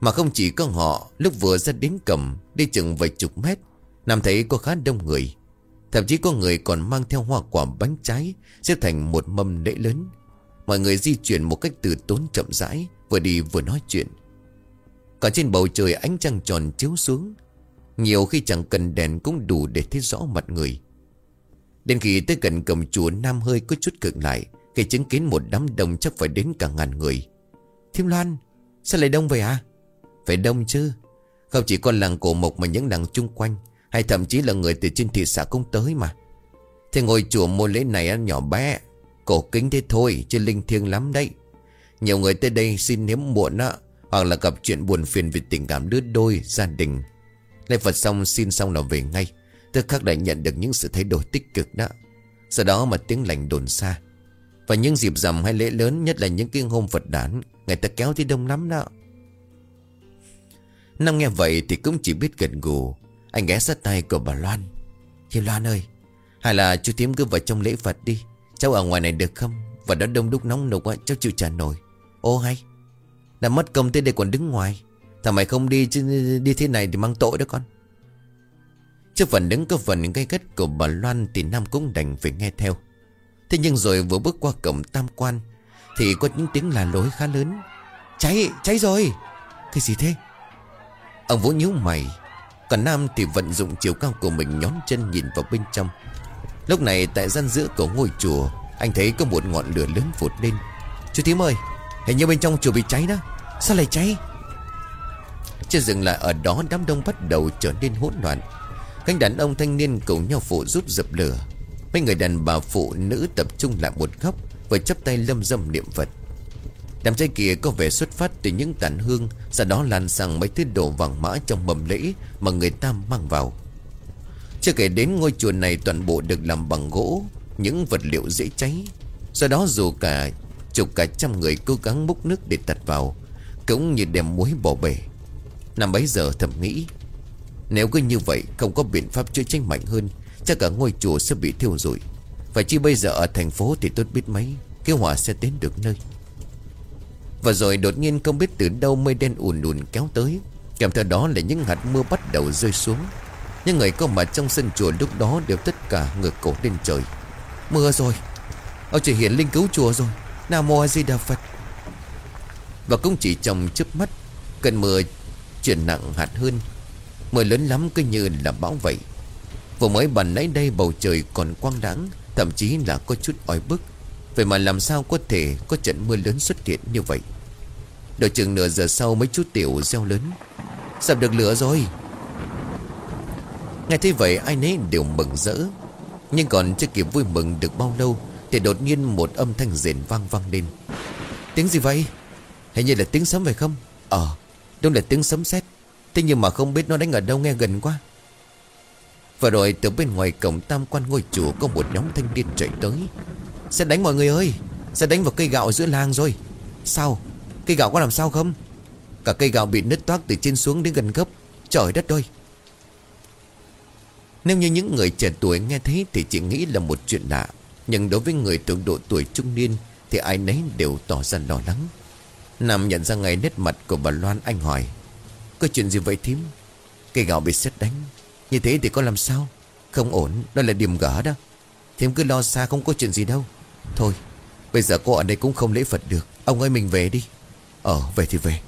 Mà không chỉ có họ, Lúc vừa ra đến cầm, Đi chừng vài chục mét, Nam thấy có khá đông người. Thậm chí có người còn mang theo hoa quả bánh trái Xếp thành một mâm lễ lớn. Mọi người di chuyển một cách từ tốn chậm rãi, Vừa đi vừa nói chuyện. Còn trên bầu trời ánh trăng tròn chiếu xuống. Nhiều khi chẳng cần đèn cũng đủ để thấy rõ mặt người. Đến khi tới gần cầm chùa Nam hơi có chút cực lại, Khi chứng kiến một đám đông chắc phải đến cả ngàn người. Thiêm Loan, Sao lại đông vậy à Phải đông chứ. Không chỉ có làng cổ mộc mà những làng chung quanh hay thậm chí là người từ trên thị xã cũng tới mà. Thế ngôi chùa môn lễ này nhỏ bé Cổ kính thế thôi chứ linh thiêng lắm đấy. Nhiều người tới đây xin nếm muộn á Hoặc là gặp chuyện buồn phiền về tình cảm đứa đôi, gia đình. Lễ Phật xong xin xong là về ngay. Tức khắc lại nhận được những sự thay đổi tích cực đó. Sau đó mà tiếng lành đồn xa. Và những dịp rằm hay lễ lớn Nhất là những cái hôm Phật đản Người ta kéo thì đông lắm đó. Năm nghe vậy thì cũng chỉ biết gần gù. Anh ghé sát tay của bà Loan. Thì Loan ơi Hay là chú Tiếm cứ vào trong lễ Phật đi. Cháu ở ngoài này được không? Và đó đông đúc nóng nục á cháu chịu trả nổi. Ô hay Đã mất công tới đây còn đứng ngoài. Thằng mày không đi chứ đi thế này thì mang tội đó con. Trước phần đứng có phần gây gắt của bà Loan Thì Nam cũng đành phải nghe theo. Thế nhưng rồi vừa bước qua cổng tam quan Thì có những tiếng là lối khá lớn. Cháy, cháy rồi. Cái gì thế? Ông Vũ nhíu mày. Còn Nam thì vận dụng chiều cao của mình nhón chân nhìn vào bên trong. Lúc này tại gian giữa của ngôi chùa, Anh thấy có một ngọn lửa lớn vụt lên. Chú Thím ơi, Hình như bên trong chùa bị cháy đó. Sao lại cháy? Chưa dừng lại ở đó, đám đông bắt đầu trở nên hỗn loạn. Các đàn ông thanh niên cùng nhau phụ giúp dập lửa. Mấy người đàn bà phụ nữ tập trung lại một góc Và chấp tay lâm dâm niệm Phật. Đám cháy kia có vẻ xuất phát từ những tàn hương, Sau đó lan sang mấy thứ đồ vàng mã trong mầm lễ Mà người ta mang vào. Chưa kể đến ngôi chùa này toàn bộ được làm bằng gỗ, Những vật liệu dễ cháy. Do đó dù cả Chục cả trăm người cố gắng múc nước để tạt vào, Cũng như đem muối bỏ bể. Năm bấy giờ thầm nghĩ, Nếu cứ như vậy không có biện pháp chữa cháy mạnh hơn, Chắc cả ngôi chùa sẽ bị thiêu rụi. Và chỉ bây giờ ở thành phố thì tốt biết mấy Cái hỏa sẽ đến được nơi. Và rồi đột nhiên không biết từ đâu mây đen ùn ùn kéo tới. Kèm theo đó là những hạt mưa bắt đầu rơi xuống. Những người có mặt trong sân chùa lúc đó đều tất cả ngược cổ lên trời. Mưa rồi. Ông chỉ hiện linh cứu chùa rồi. Nam Mô A Di Đà Phật. Và cũng chỉ trong chớp mắt, Cơn mưa chuyển nặng hạt hơn. Mưa lớn lắm cứ như là bão vậy. Vừa mới bàn nãy đây bầu trời còn quang đãng, Thậm chí là có chút oi bức. Vậy mà làm sao có thể có trận mưa lớn xuất hiện như vậy? Đợi chừng nửa giờ sau mấy chú tiểu reo lớn. Sập được lửa rồi. Nghe thấy vậy, ai nấy đều mừng rỡ. Nhưng còn chưa kịp vui mừng được bao lâu, Thì đột nhiên một âm thanh rền vang vang lên. Tiếng gì vậy? Hình như là tiếng sấm phải không? Ờ đúng là tiếng sấm sét. Thế nhưng mà không biết nó đánh ở đâu, nghe gần quá. Và rồi từ bên ngoài cổng tam quan ngôi chùa Có một nhóm thanh niên chạy tới. Sẽ đánh mọi người ơi, Sẽ đánh vào cây gạo giữa làng rồi. Sao? Cây gạo có làm sao không? Cả cây gạo bị nứt toác từ trên xuống đến gần gốc. Trời đất ơi! Nếu như những người trẻ tuổi nghe thấy Thì chỉ nghĩ là một chuyện lạ. Nhưng đối với người tưởng độ tuổi trung niên Thì ai nấy đều tỏ ra lo lắng. Nam nhận ra ngay nét mặt của bà Loan anh hỏi, Có chuyện gì vậy thím? Cây gạo bị xét đánh. Như thế thì có làm sao? Không ổn, Đó là điểm gỡ đó. Thím cứ lo xa không có chuyện gì đâu. Thôi, Bây giờ cô ở đây cũng không lễ Phật được. Ông ơi mình về đi. Ờ về thì về.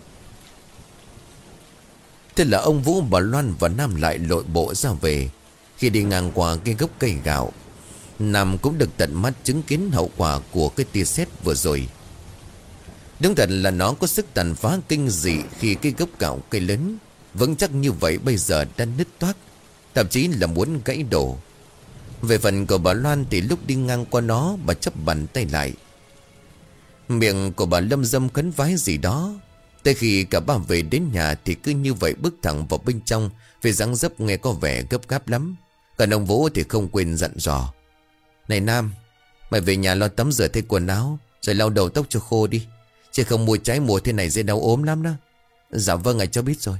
Thế là ông Vũ bà Loan và Nam lại lội bộ ra về. Khi đi ngang qua cái gốc cây gạo, Nam cũng được tận mắt chứng kiến hậu quả của cái tia sét vừa rồi. Đúng thật là nó có sức tàn phá kinh dị khi cái gốc gạo cây lớn. Vững chắc như vậy bây giờ đã nứt toát Thậm chí là muốn gãy đổ. Về phần của bà Loan thì lúc đi ngang qua nó, Bà chấp bàn tay lại. Miệng của bà lâm dâm khấn vái gì đó. Tới khi cả ba về đến nhà Thì cứ như vậy bước thẳng vào bên trong, Vì dáng dấp nghe có vẻ gấp gáp lắm. Còn ông Vũ thì không quên dặn dò. Này Nam, Mày về nhà lo tắm rửa thay quần áo, Rồi lau đầu tóc cho khô đi. Chứ không mua trái mùa thế này dễ đau ốm lắm đó. Dạ vâng ngài cho biết rồi.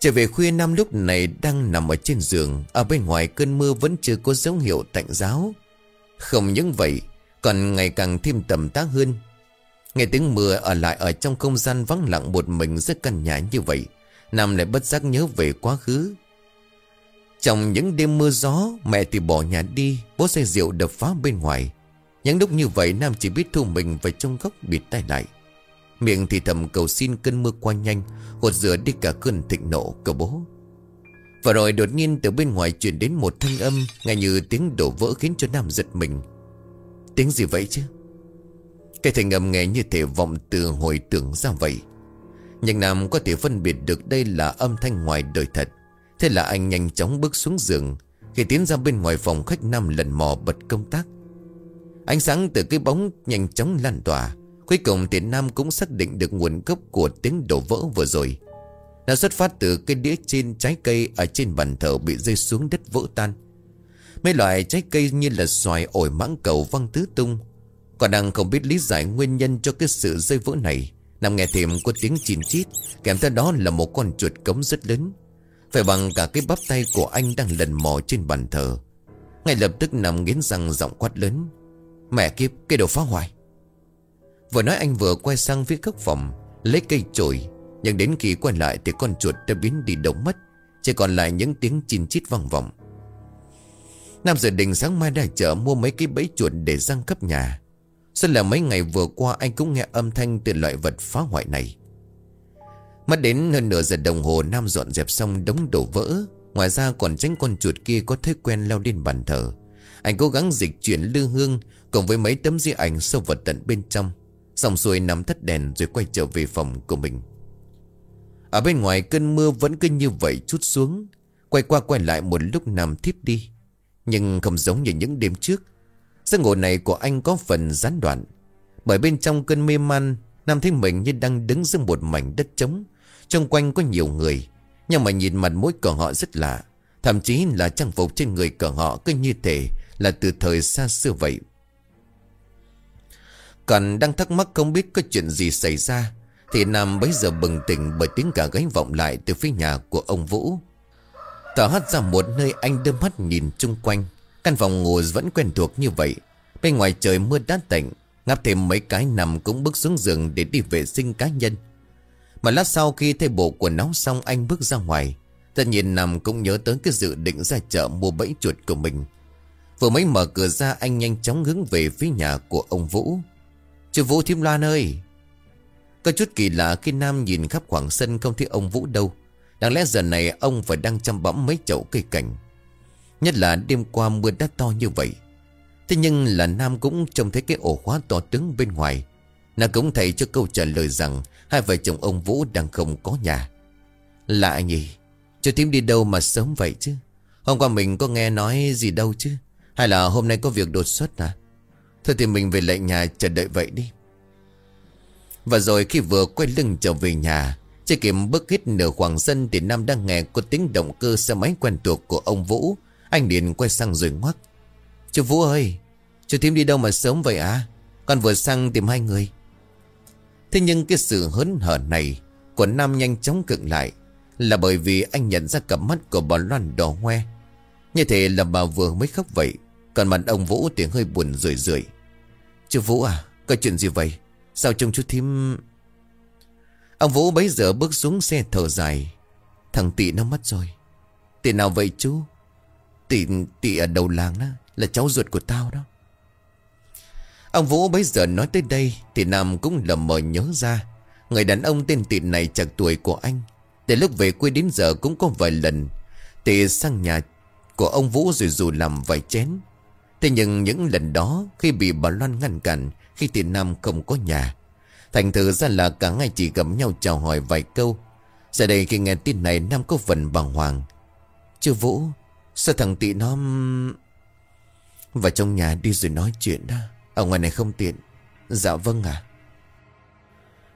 Trở về khuya, Nam lúc này đang nằm ở trên giường. Ở bên ngoài cơn mưa vẫn chưa có dấu hiệu tạnh giáo. Không những vậy còn ngày càng thêm tầm tác hơn. Nghe tiếng mưa ở lại ở trong không gian vắng lặng một mình giữa căn nhà như vậy, Nam lại bất giác nhớ về quá khứ. Trong những đêm mưa gió, Mẹ thì bỏ nhà đi, Bố xe rượu đập phá bên ngoài. Những lúc như vậy, Nam chỉ biết thu mình vào trong góc bịt tay lại. Miệng thì thầm cầu xin cơn mưa qua nhanh, Hột rửa đi cả cơn thịnh nộ của bố. Và rồi đột nhiên từ bên ngoài chuyển đến một thanh âm Ngay như tiếng đổ vỡ khiến cho Nam giật mình. Tiếng gì vậy chứ? Cái thanh âm nghe như thể vọng từ hồi tưởng ra vậy. Nhưng Nam có thể phân biệt được đây là âm thanh ngoài đời thật. Thế là anh nhanh chóng bước xuống giường, Khi tiến ra bên ngoài phòng khách Nam lần mò bật công tác. Ánh sáng từ cái bóng nhanh chóng lan tỏa. Cuối cùng thì Nam cũng xác định được nguồn gốc của tiếng đổ vỡ vừa rồi. Nó xuất phát từ cái đĩa trên trái cây ở trên bàn thờ bị rơi xuống đất vỡ tan. Mấy loại trái cây như là xoài, ổi, mãng cầu, văng tứ tung. Còn đang không biết lý giải nguyên nhân cho cái sự rơi vỡ này. Nằm nghe thêm có tiếng chìm chít, Kèm theo đó là một con chuột cống rất lớn. Phải bằng cả cái bắp tay của anh đang lần mò trên bàn thờ. Ngay lập tức nằm nghiến răng giọng quát lớn. Mẹ kiếp, cái đồ phá hoại. Vừa nói anh vừa quay sang phía góc phòng, Lấy cây chổi. Nhưng đến khi quay lại thì con chuột đã biến đi đâu mất. Chỉ còn lại những tiếng chìm chít vang vọng. Nam giờ định sáng mai ra chợ mua mấy cái bẫy chuột để răng cấp nhà. Xin là mấy ngày vừa qua anh cũng nghe âm thanh từ loại vật phá hoại này. Mất đến hơn nửa giờ đồng hồ, Nam dọn dẹp xong đống đổ vỡ. Ngoài ra còn tránh con chuột kia có thói quen leo lên bàn thờ. Anh cố gắng dịch chuyển lư hương Cùng với mấy tấm di ảnh sâu vật tận bên trong. Xong xuôi nằm thất đèn rồi quay trở về phòng của mình. Ở bên ngoài cơn mưa vẫn cứ như vậy chút xuống. Quay qua quay lại một lúc nằm thiếp đi. Nhưng không giống như những đêm trước. Giấc ngủ này của anh có phần gián đoạn. Bởi bên trong cơn mê man, Nam thấy mình như đang đứng giữa một mảnh đất trống. Trong quanh có nhiều người. Nhưng mà nhìn mặt mũi của họ rất lạ. Thậm chí là trang phục trên người của họ cứ như thể Là từ thời xa xưa vậy. Còn đang thắc mắc không biết có chuyện gì xảy ra, Thì Nam bấy giờ bừng tỉnh bởi tiếng cả gáy vọng lại từ phía nhà của ông Vũ tỏ hắt ra một nơi anh đưa mắt nhìn chung quanh. Căn phòng ngủ vẫn quen thuộc như vậy. Bên ngoài trời mưa đá tạnh, Ngáp thêm mấy cái nằm cũng bước xuống giường để đi vệ sinh cá nhân. Mà lát sau khi thay bộ quần áo xong, anh bước ra ngoài. Tất nhiên nằm cũng nhớ tới cái dự định ra chợ mua bẫy chuột của mình. Vừa mới mở cửa ra, anh nhanh chóng hướng về phía nhà của ông Vũ. Chú Vũ Thiêm Loan ơi! Có chút kỳ lạ khi Nam nhìn khắp khoảng sân không thấy ông Vũ đâu. Đáng lẽ giờ này ông phải đang chăm bẵm mấy chậu cây cảnh. Nhất là đêm qua mưa đã to như vậy. Thế nhưng là Nam cũng trông thấy cái ổ khóa to tướng bên ngoài. Nam cũng thấy cho câu trả lời rằng Hai vợ chồng ông Vũ đang không có nhà. Lạ nhỉ? Chú tím đi đâu mà sớm vậy chứ? Hôm qua mình có nghe nói gì đâu chứ? Hay là hôm nay có việc đột xuất à Thôi thì mình về lại nhà chờ đợi vậy đi. Và rồi khi vừa quay lưng trở về nhà chỉ kịp bước hít nửa khoảng sân Thì Nam đang nghe có tiếng động cơ xe máy quen thuộc của ông Vũ. Anh liền quay sang rồi ngoắc. Chú Vũ ơi, Chú Thím đi đâu mà sớm vậy à Con vừa sang tìm hai người. Thế nhưng cái sự hớn hở này Của Nam nhanh chóng cựng lại, Là bởi vì anh nhận ra cặp mắt của bà Loan đỏ hoe. Như thế là bà vừa mới khóc vậy, Còn mặt ông Vũ thì hơi buồn rười rượi. Chú Vũ à Có chuyện gì vậy? Sao trông chú thím Ông Vũ bấy giờ bước xuống xe thở dài. Thằng Tị nó mất rồi. Tị nào vậy chú? Tị, tị ở đầu làng đó Là cháu ruột của tao đó. Ông Vũ bấy giờ nói tới đây Thì Nam cũng lầm mờ nhớ ra. Người đàn ông tên Tị này chạc tuổi của anh. Từ lúc về quê đến giờ cũng có vài lần. Tị sang nhà của ông Vũ rồi dù làm vài chén. Thế nhưng những lần đó khi bị bà Loan ngăn cản khi tị Nam không có nhà. Thành thử ra là cả ngày chỉ gặp nhau chào hỏi vài câu. Giờ đây khi nghe tin này Nam có phần bàng hoàng. Chưa Vũ, sao thằng tị nó... Vào trong nhà đi rồi nói chuyện đó. Ở ngoài này không tiện. Dạ vâng à.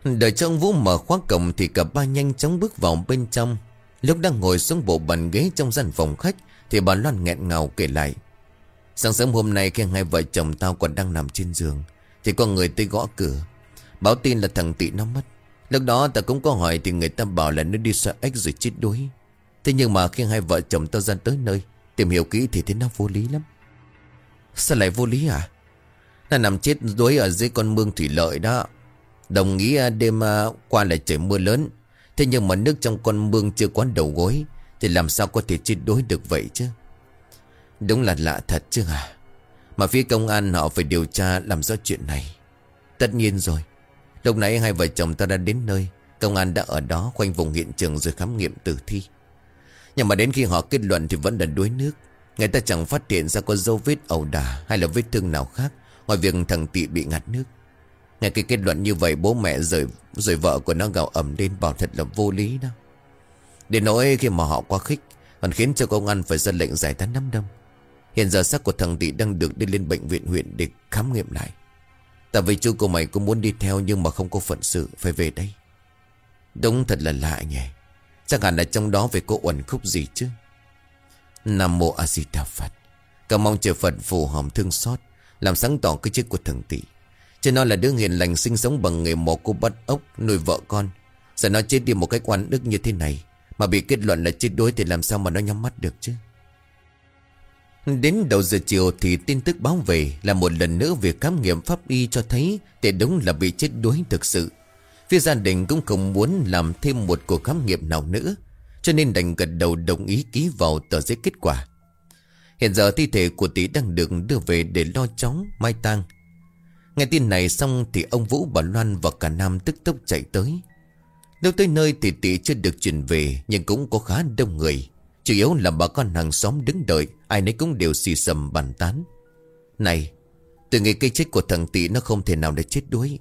Đợi cho ông Vũ mở khóa cổng thì cả ba nhanh chóng bước vào bên trong. Lúc đang ngồi xuống bộ bàn ghế trong gian phòng khách thì bà Loan nghẹn ngào kể lại. Sáng sớm hôm nay khi hai vợ chồng tao còn đang nằm trên giường Thì có người tới gõ cửa Báo tin là thằng Tị nó mất. Lúc đó ta cũng có hỏi thì người ta bảo là nó đi xoay ếch rồi chết đuối. Thế nhưng mà khi hai vợ chồng tao ra tới nơi, Tìm hiểu kỹ thì thấy nó vô lý lắm. Sao lại vô lý à? Nó nằm chết đuối ở dưới con mương thủy lợi đó. Đồng nghĩ à, đêm à, qua là trời mưa lớn. Thế nhưng mà nước trong con mương chưa quán đầu gối, Thì làm sao có thể chết đuối được vậy chứ? Đúng là lạ thật chứ à Mà phía công an họ phải điều tra làm rõ chuyện này. Tất nhiên rồi. Lúc nãy hai vợ chồng ta đã đến nơi, Công an đã ở đó khoanh vùng hiện trường rồi khám nghiệm tử thi. Nhưng mà đến khi họ kết luận thì vẫn là đuối nước. Người ta chẳng phát hiện ra có dấu vết ẩu đả Hay là vết thương nào khác, Ngoài việc thằng Tị bị ngạt nước. Nghe cái kết luận như vậy, bố mẹ rồi rồi vợ của nó gào ẩm lên bảo thật là vô lý đó. Để nỗi khi mà họ quá khích, Còn khiến cho công an phải ra lệnh giải tán đám đông. Hiện giờ xác của thằng Tị đang được đưa lên bệnh viện huyện để khám nghiệm lại. Tại vì chú cô mày cũng muốn đi theo nhưng mà không có phận sự phải về đây. Đúng thật là lạ nhỉ. Chắc hẳn là trong đó phải có uẩn khúc gì chứ. Nam mô A Di Đà Phật. Cầu mong trời Phật phù hòm thương xót, làm sáng tỏ cái chết của thằng tỷ cho nó là đứa hiền lành sinh sống bằng nghề mò cô bắt ốc nuôi vợ con. Giờ nó chết đi một cách oan ức như thế này mà bị kết luận là chết đuối thì làm sao mà nó nhắm mắt được chứ. Đến đầu giờ chiều thì tin tức báo về là một lần nữa việc khám nghiệm pháp y cho thấy Tệ đúng là bị chết đuối thực sự. Phía gia đình cũng không muốn làm thêm một cuộc khám nghiệm nào nữa. Cho nên đành gật đầu đồng ý ký vào tờ giấy kết quả. Hiện giờ thi thể của tỷ đang được đưa về để lo chóng, mai tang. Nghe tin này xong thì ông Vũ, bà Loan và cả Nam tức tốc chạy tới. Đâu tới nơi thì tỷ chưa được chuyển về, nhưng cũng có khá đông người. Chủ yếu là bà con hàng xóm đứng đợi, Ai nấy cũng đều xì xầm bàn tán. Này, Từ nghĩ cây chết của thằng tỷ nó không thể nào để chết đuối.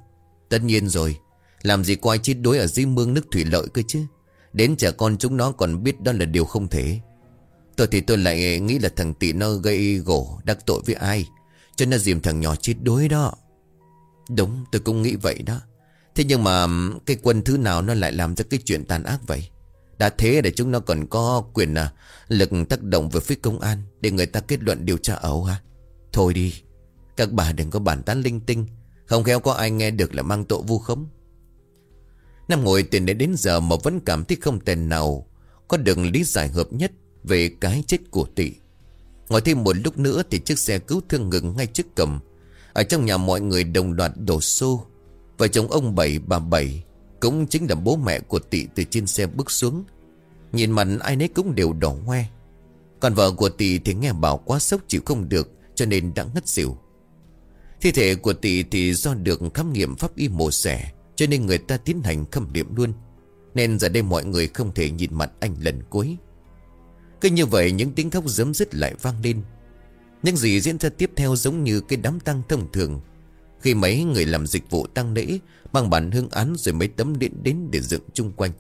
Tất nhiên rồi, Làm gì có ai chết đuối ở dưới mương nước thủy lợi cơ chứ? Đến trẻ con chúng nó còn biết đó là điều không thể. Tôi thì tôi lại nghĩ là thằng tỷ nó gây gỗ đắc tội với ai, Cho nên dìm thằng nhỏ chết đuối đó. Đúng, tôi cũng nghĩ vậy đó. Thế nhưng mà cái quân thứ nào nó lại làm ra cái chuyện tàn ác vậy? Đã thế để chúng nó còn có quyền à, lực tác động về phía công an để người ta kết luận điều tra ẩu ha Thôi đi, các bà đừng có bản tán linh tinh. Không khéo có ai nghe được là mang tội vu khống. Năm ngồi tiền đến đến giờ mà vẫn cảm thấy không tên nào Có được lý giải hợp nhất về cái chết của tỷ. Ngồi thêm một lúc nữa thì chiếc xe cứu thương ngừng ngay trước cầm Ở trong nhà mọi người đồng loạt đổ xô. Vợ chồng ông Bảy bà Bảy cũng chính là bố mẹ của tị từ trên xe bước xuống. Nhìn mặt ai nấy cũng đều đỏ hoe. Còn vợ của tị thì nghe bảo quá sốc chịu không được, Cho nên đã ngất xỉu. Thi thể của tị thì do được khám nghiệm pháp y mổ xẻ, Cho nên người ta tiến hành khâm điểm luôn. Nên giờ đây mọi người không thể nhìn mặt anh lần cuối. Cứ như vậy những tiếng khóc giấm dứt lại vang lên. Những gì diễn ra tiếp theo giống như cái đám tang thông thường. Khi mấy người làm dịch vụ tăng lễ Mang bản hương án rồi mấy tấm điện đến để dựng chung quanh.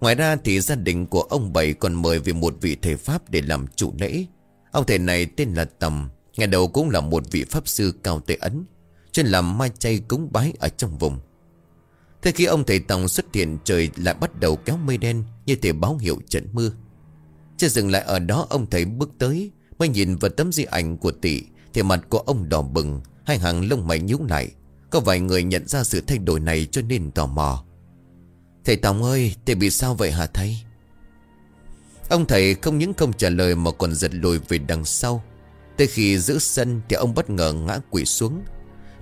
Ngoài ra thì gia đình của ông Bảy còn mời về một vị thầy Pháp để làm chủ lễ. Ông thầy này tên là Tầm Ngày đầu cũng là một vị Pháp sư cao tệ ấn, Chuyên làm mai chay cúng bái ở trong vùng. Thế khi ông thầy Tòng xuất hiện, trời lại bắt đầu kéo mây đen Như thể báo hiệu trận mưa. Chưa dừng lại ở đó, ông thầy bước tới, Mới nhìn vào tấm di ảnh của tỷ, Thì mặt của ông đỏ bừng, Hai hàng lông mày nhíu lại có vài người nhận ra sự thay đổi này cho nên tò mò. Thầy Tòng ơi, Thầy bị sao vậy hả thầy? Ông thầy không những không trả lời Mà còn giật lùi về đằng sau. Tới khi giữ sân Thì ông bất ngờ ngã quỵ xuống,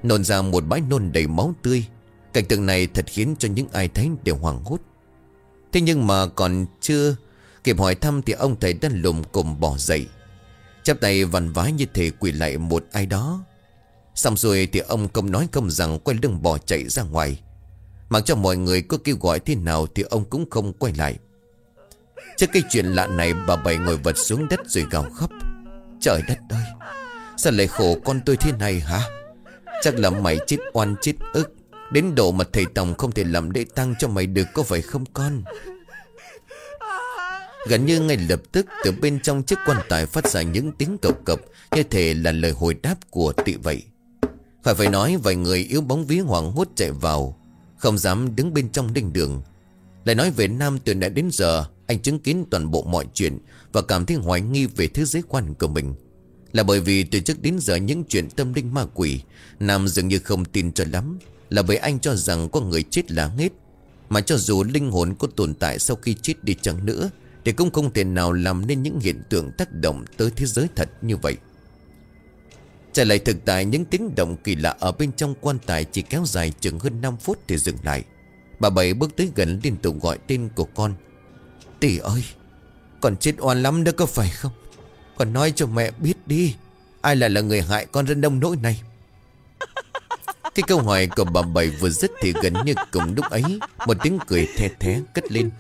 Nôn ra một bãi nôn đầy máu tươi. Cảnh tượng này thật khiến cho những ai thấy đều hoảng hốt. Thế nhưng mà còn chưa Kịp hỏi thăm thì ông thầy đã lùm cùng bỏ dậy. Chắp tay vằn vái như thể quỳ lại một ai đó. Xong rồi thì ông không nói không rằng Quay lưng bỏ chạy ra ngoài. Mặc cho mọi người có kêu gọi thế nào Thì ông cũng không quay lại. Trước cái chuyện lạ này, Bà Bảy ngồi vật xuống đất rồi gào khóc. Trời đất ơi, Sao lại khổ con tôi thế này hả? Chắc là mày chết oan chết ức. Đến độ mà thầy Tòng không thể làm lễ tăng cho mày được có phải không con? Gần như ngay lập tức, từ bên trong chiếc quan tài phát ra những tiếng cộc cộc, Như thể là lời hồi đáp của tị vậy. Phải phải nói, vài người yếu bóng vía hoảng hốt chạy vào. Không dám đứng bên trong đinh đường. Lại nói về Nam từ nãy đến giờ, Anh chứng kiến toàn bộ mọi chuyện Và cảm thấy hoài nghi về thế giới quan của mình. Là bởi vì từ trước đến giờ những chuyện tâm linh ma quỷ, Nam dường như không tin cho lắm. Là bởi anh cho rằng có người chết là hết. Mà cho dù linh hồn có tồn tại sau khi chết đi chẳng nữa, thì cũng không thể nào làm nên những hiện tượng tác động tới thế giới thật như vậy. Trả lại thực tại, những tiếng động kỳ lạ ở bên trong quan tài chỉ kéo dài chừng hơn 5 phút thì dừng lại. Bà Bảy bước tới gần liên tục gọi tên của con. Tỷ ơi, Con chết oan lắm đó có phải không? Con nói cho mẹ biết đi, Ai là là người hại con rất đông nỗi này? Cái câu hỏi của bà Bảy vừa dứt thì gần như cùng lúc ấy, Một tiếng cười the thế cất lên.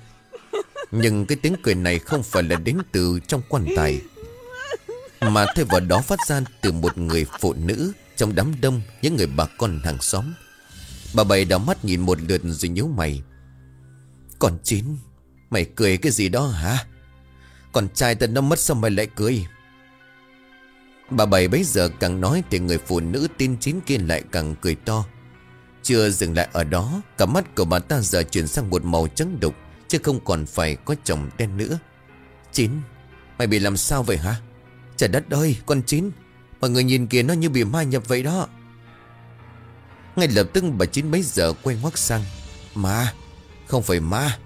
Nhưng cái tiếng cười này không phải là đến từ trong quan tài. Mà thay vào đó phát ra từ một người phụ nữ Trong đám đông, những người bà con hàng xóm. Bà bày đảo mắt nhìn một lượt rồi nhíu mày. Còn chín, Mày cười cái gì đó hả? Còn trai tao nó mất sao mày lại cười? Bà bảy bấy giờ càng nói Thì người phụ nữ tin chín kia lại càng cười to. Chưa dừng lại ở đó, Cả mắt của bà ta giờ chuyển sang một màu trắng đục, Chứ không còn phải có chồng đen nữa. Chín, Mày bị làm sao vậy hả? Trời đất ơi, con Chín. Mọi người nhìn kìa, nó như bị ma nhập vậy đó. Ngay lập tức bà Chín mấy giờ quay ngoắc sang. Ma, Không phải ma.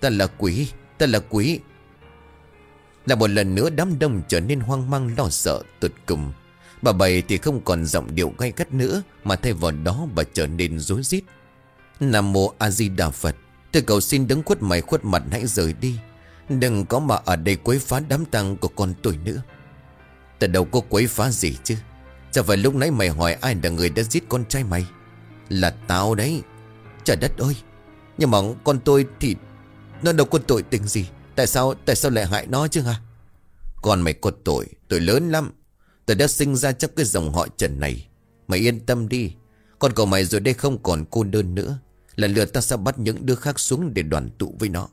Ta là quỷ, Ta là quỷ. Là một lần nữa đám đông trở nên hoang mang, lo sợ tuyệt cùng. Bà Bảy thì không còn giọng điệu gay gắt nữa, Mà thay vào đó bà trở nên rối rít. Nam mô A Di Đà Phật. Tôi cầu xin đứng khuất mày, khuất mặt hãy rời đi. Đừng có mà ở đây quấy phá đám tang của con tuổi nữa. Tại đâu có quấy phá gì chứ? Chả phải lúc nãy mày hỏi ai là người đã giết con trai mày. Là tao đấy. Trời đất ơi. Nhưng mà con tôi thì Nó đâu có tội tình gì. Tại sao tại sao lại hại nó chứ hả? Con mày có tội Tội lớn lắm. Tôi đã sinh ra trong cái dòng họ trần này. Mày yên tâm đi. Con của mày rồi đây không còn cô đơn nữa. Lần lượt ta sẽ bắt những đứa khác xuống để đoàn tụ với nó.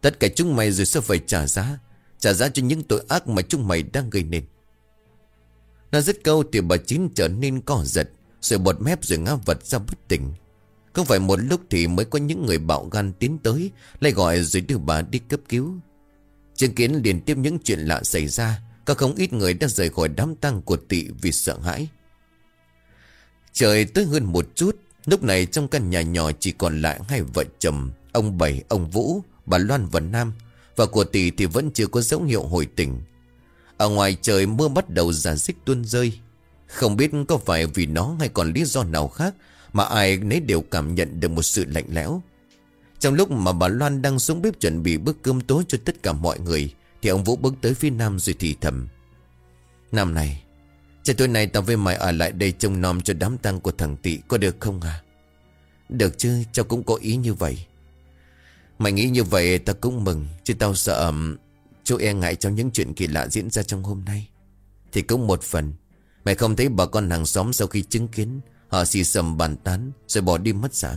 Tất cả chúng mày rồi sẽ phải trả giá. Trả giá cho những tội ác mà chúng mày đang gây nên. Nó dứt câu thì bà Chín trở nên co giật Rồi bột mép rồi ngã vật ra bất tỉnh. Không phải một lúc thì mới có những người bạo gan tiến tới Lại gọi rồi đưa bà đi cấp cứu. Chứng kiến liên tiếp những chuyện lạ xảy ra Có không ít người đã rời khỏi đám tang của tị vì sợ hãi. Trời tới hơn một chút Lúc này trong căn nhà nhỏ chỉ còn lại hai vợ chồng Ông Bảy, ông Vũ, bà Loan và Nam Và của tỷ thì vẫn chưa có dấu hiệu hồi tỉnh. Ở ngoài trời mưa bắt đầu giả dích tuôn rơi Không biết có phải vì nó hay còn lý do nào khác Mà ai nấy đều cảm nhận được một sự lạnh lẽo Trong lúc mà bà Loan đang xuống bếp chuẩn bị bữa cơm tối cho tất cả mọi người Thì ông Vũ bước tới phía Nam rồi thì thầm Nam này trời tối nay tao với mày ở lại đây trông nom cho đám tang của thằng Tị có được không à? Được chứ, cháu cũng có ý như vậy. Mày nghĩ như vậy tao cũng mừng, chứ tao sợ chú e ngại trong những chuyện kỳ lạ diễn ra trong hôm nay. Thì cũng một phần, mày không thấy bà con hàng xóm sau khi chứng kiến họ xì sầm bàn tán rồi bỏ đi mất dạng.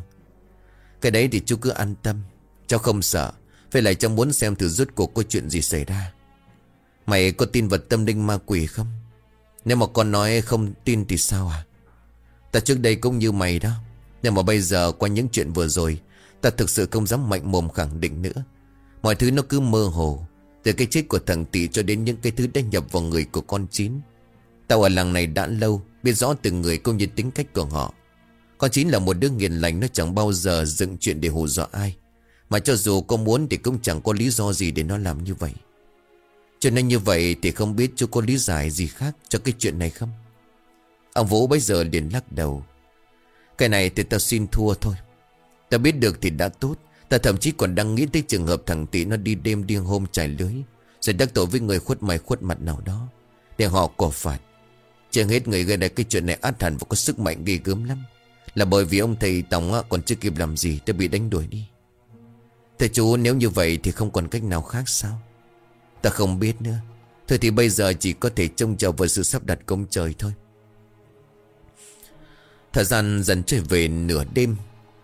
Cái đấy thì chú cứ an tâm, cháu không sợ, phải lại cháu muốn xem thử rốt cuộc có chuyện gì xảy ra. Mày có tin vật tâm linh ma quỷ không? Nếu mà con nói không tin thì sao à Ta trước đây cũng như mày đó Nhưng mà bây giờ qua những chuyện vừa rồi Ta thực sự không dám mạnh mồm khẳng định nữa Mọi thứ nó cứ mơ hồ từ cái chết của thằng tỷ cho đến những cái thứ đã nhập vào người của con chín, Tao ở làng này đã lâu, Biết rõ từng người cũng như tính cách của họ Con chín là một đứa nghiền lành, Nó chẳng bao giờ dựng chuyện để hù dọa ai Mà cho dù có muốn thì cũng chẳng có lý do gì để nó làm như vậy cho nên như vậy thì không biết chú có lý giải gì khác cho cái chuyện này không? Ông Vũ bây giờ liền lắc đầu. Cái này thì tao xin thua thôi. Ta biết được thì đã tốt. Ta thậm chí còn đang nghĩ tới trường hợp thằng tỷ nó đi đêm điên hôm trải lưới. Rồi đắc tội với người khuất mày khuất mặt nào đó. Để họ cổ phạt. Chưa hết người gây ra cái chuyện này át hẳn và có sức mạnh ghê gớm lắm. Là bởi vì ông thầy Tòng còn chưa kịp làm gì đã bị đánh đuổi đi. Thầy chú, nếu như vậy thì không còn cách nào khác sao? Ta không biết nữa Thôi thì bây giờ chỉ có thể trông chờ vào sự sắp đặt công trời thôi Thời gian dần trôi về nửa đêm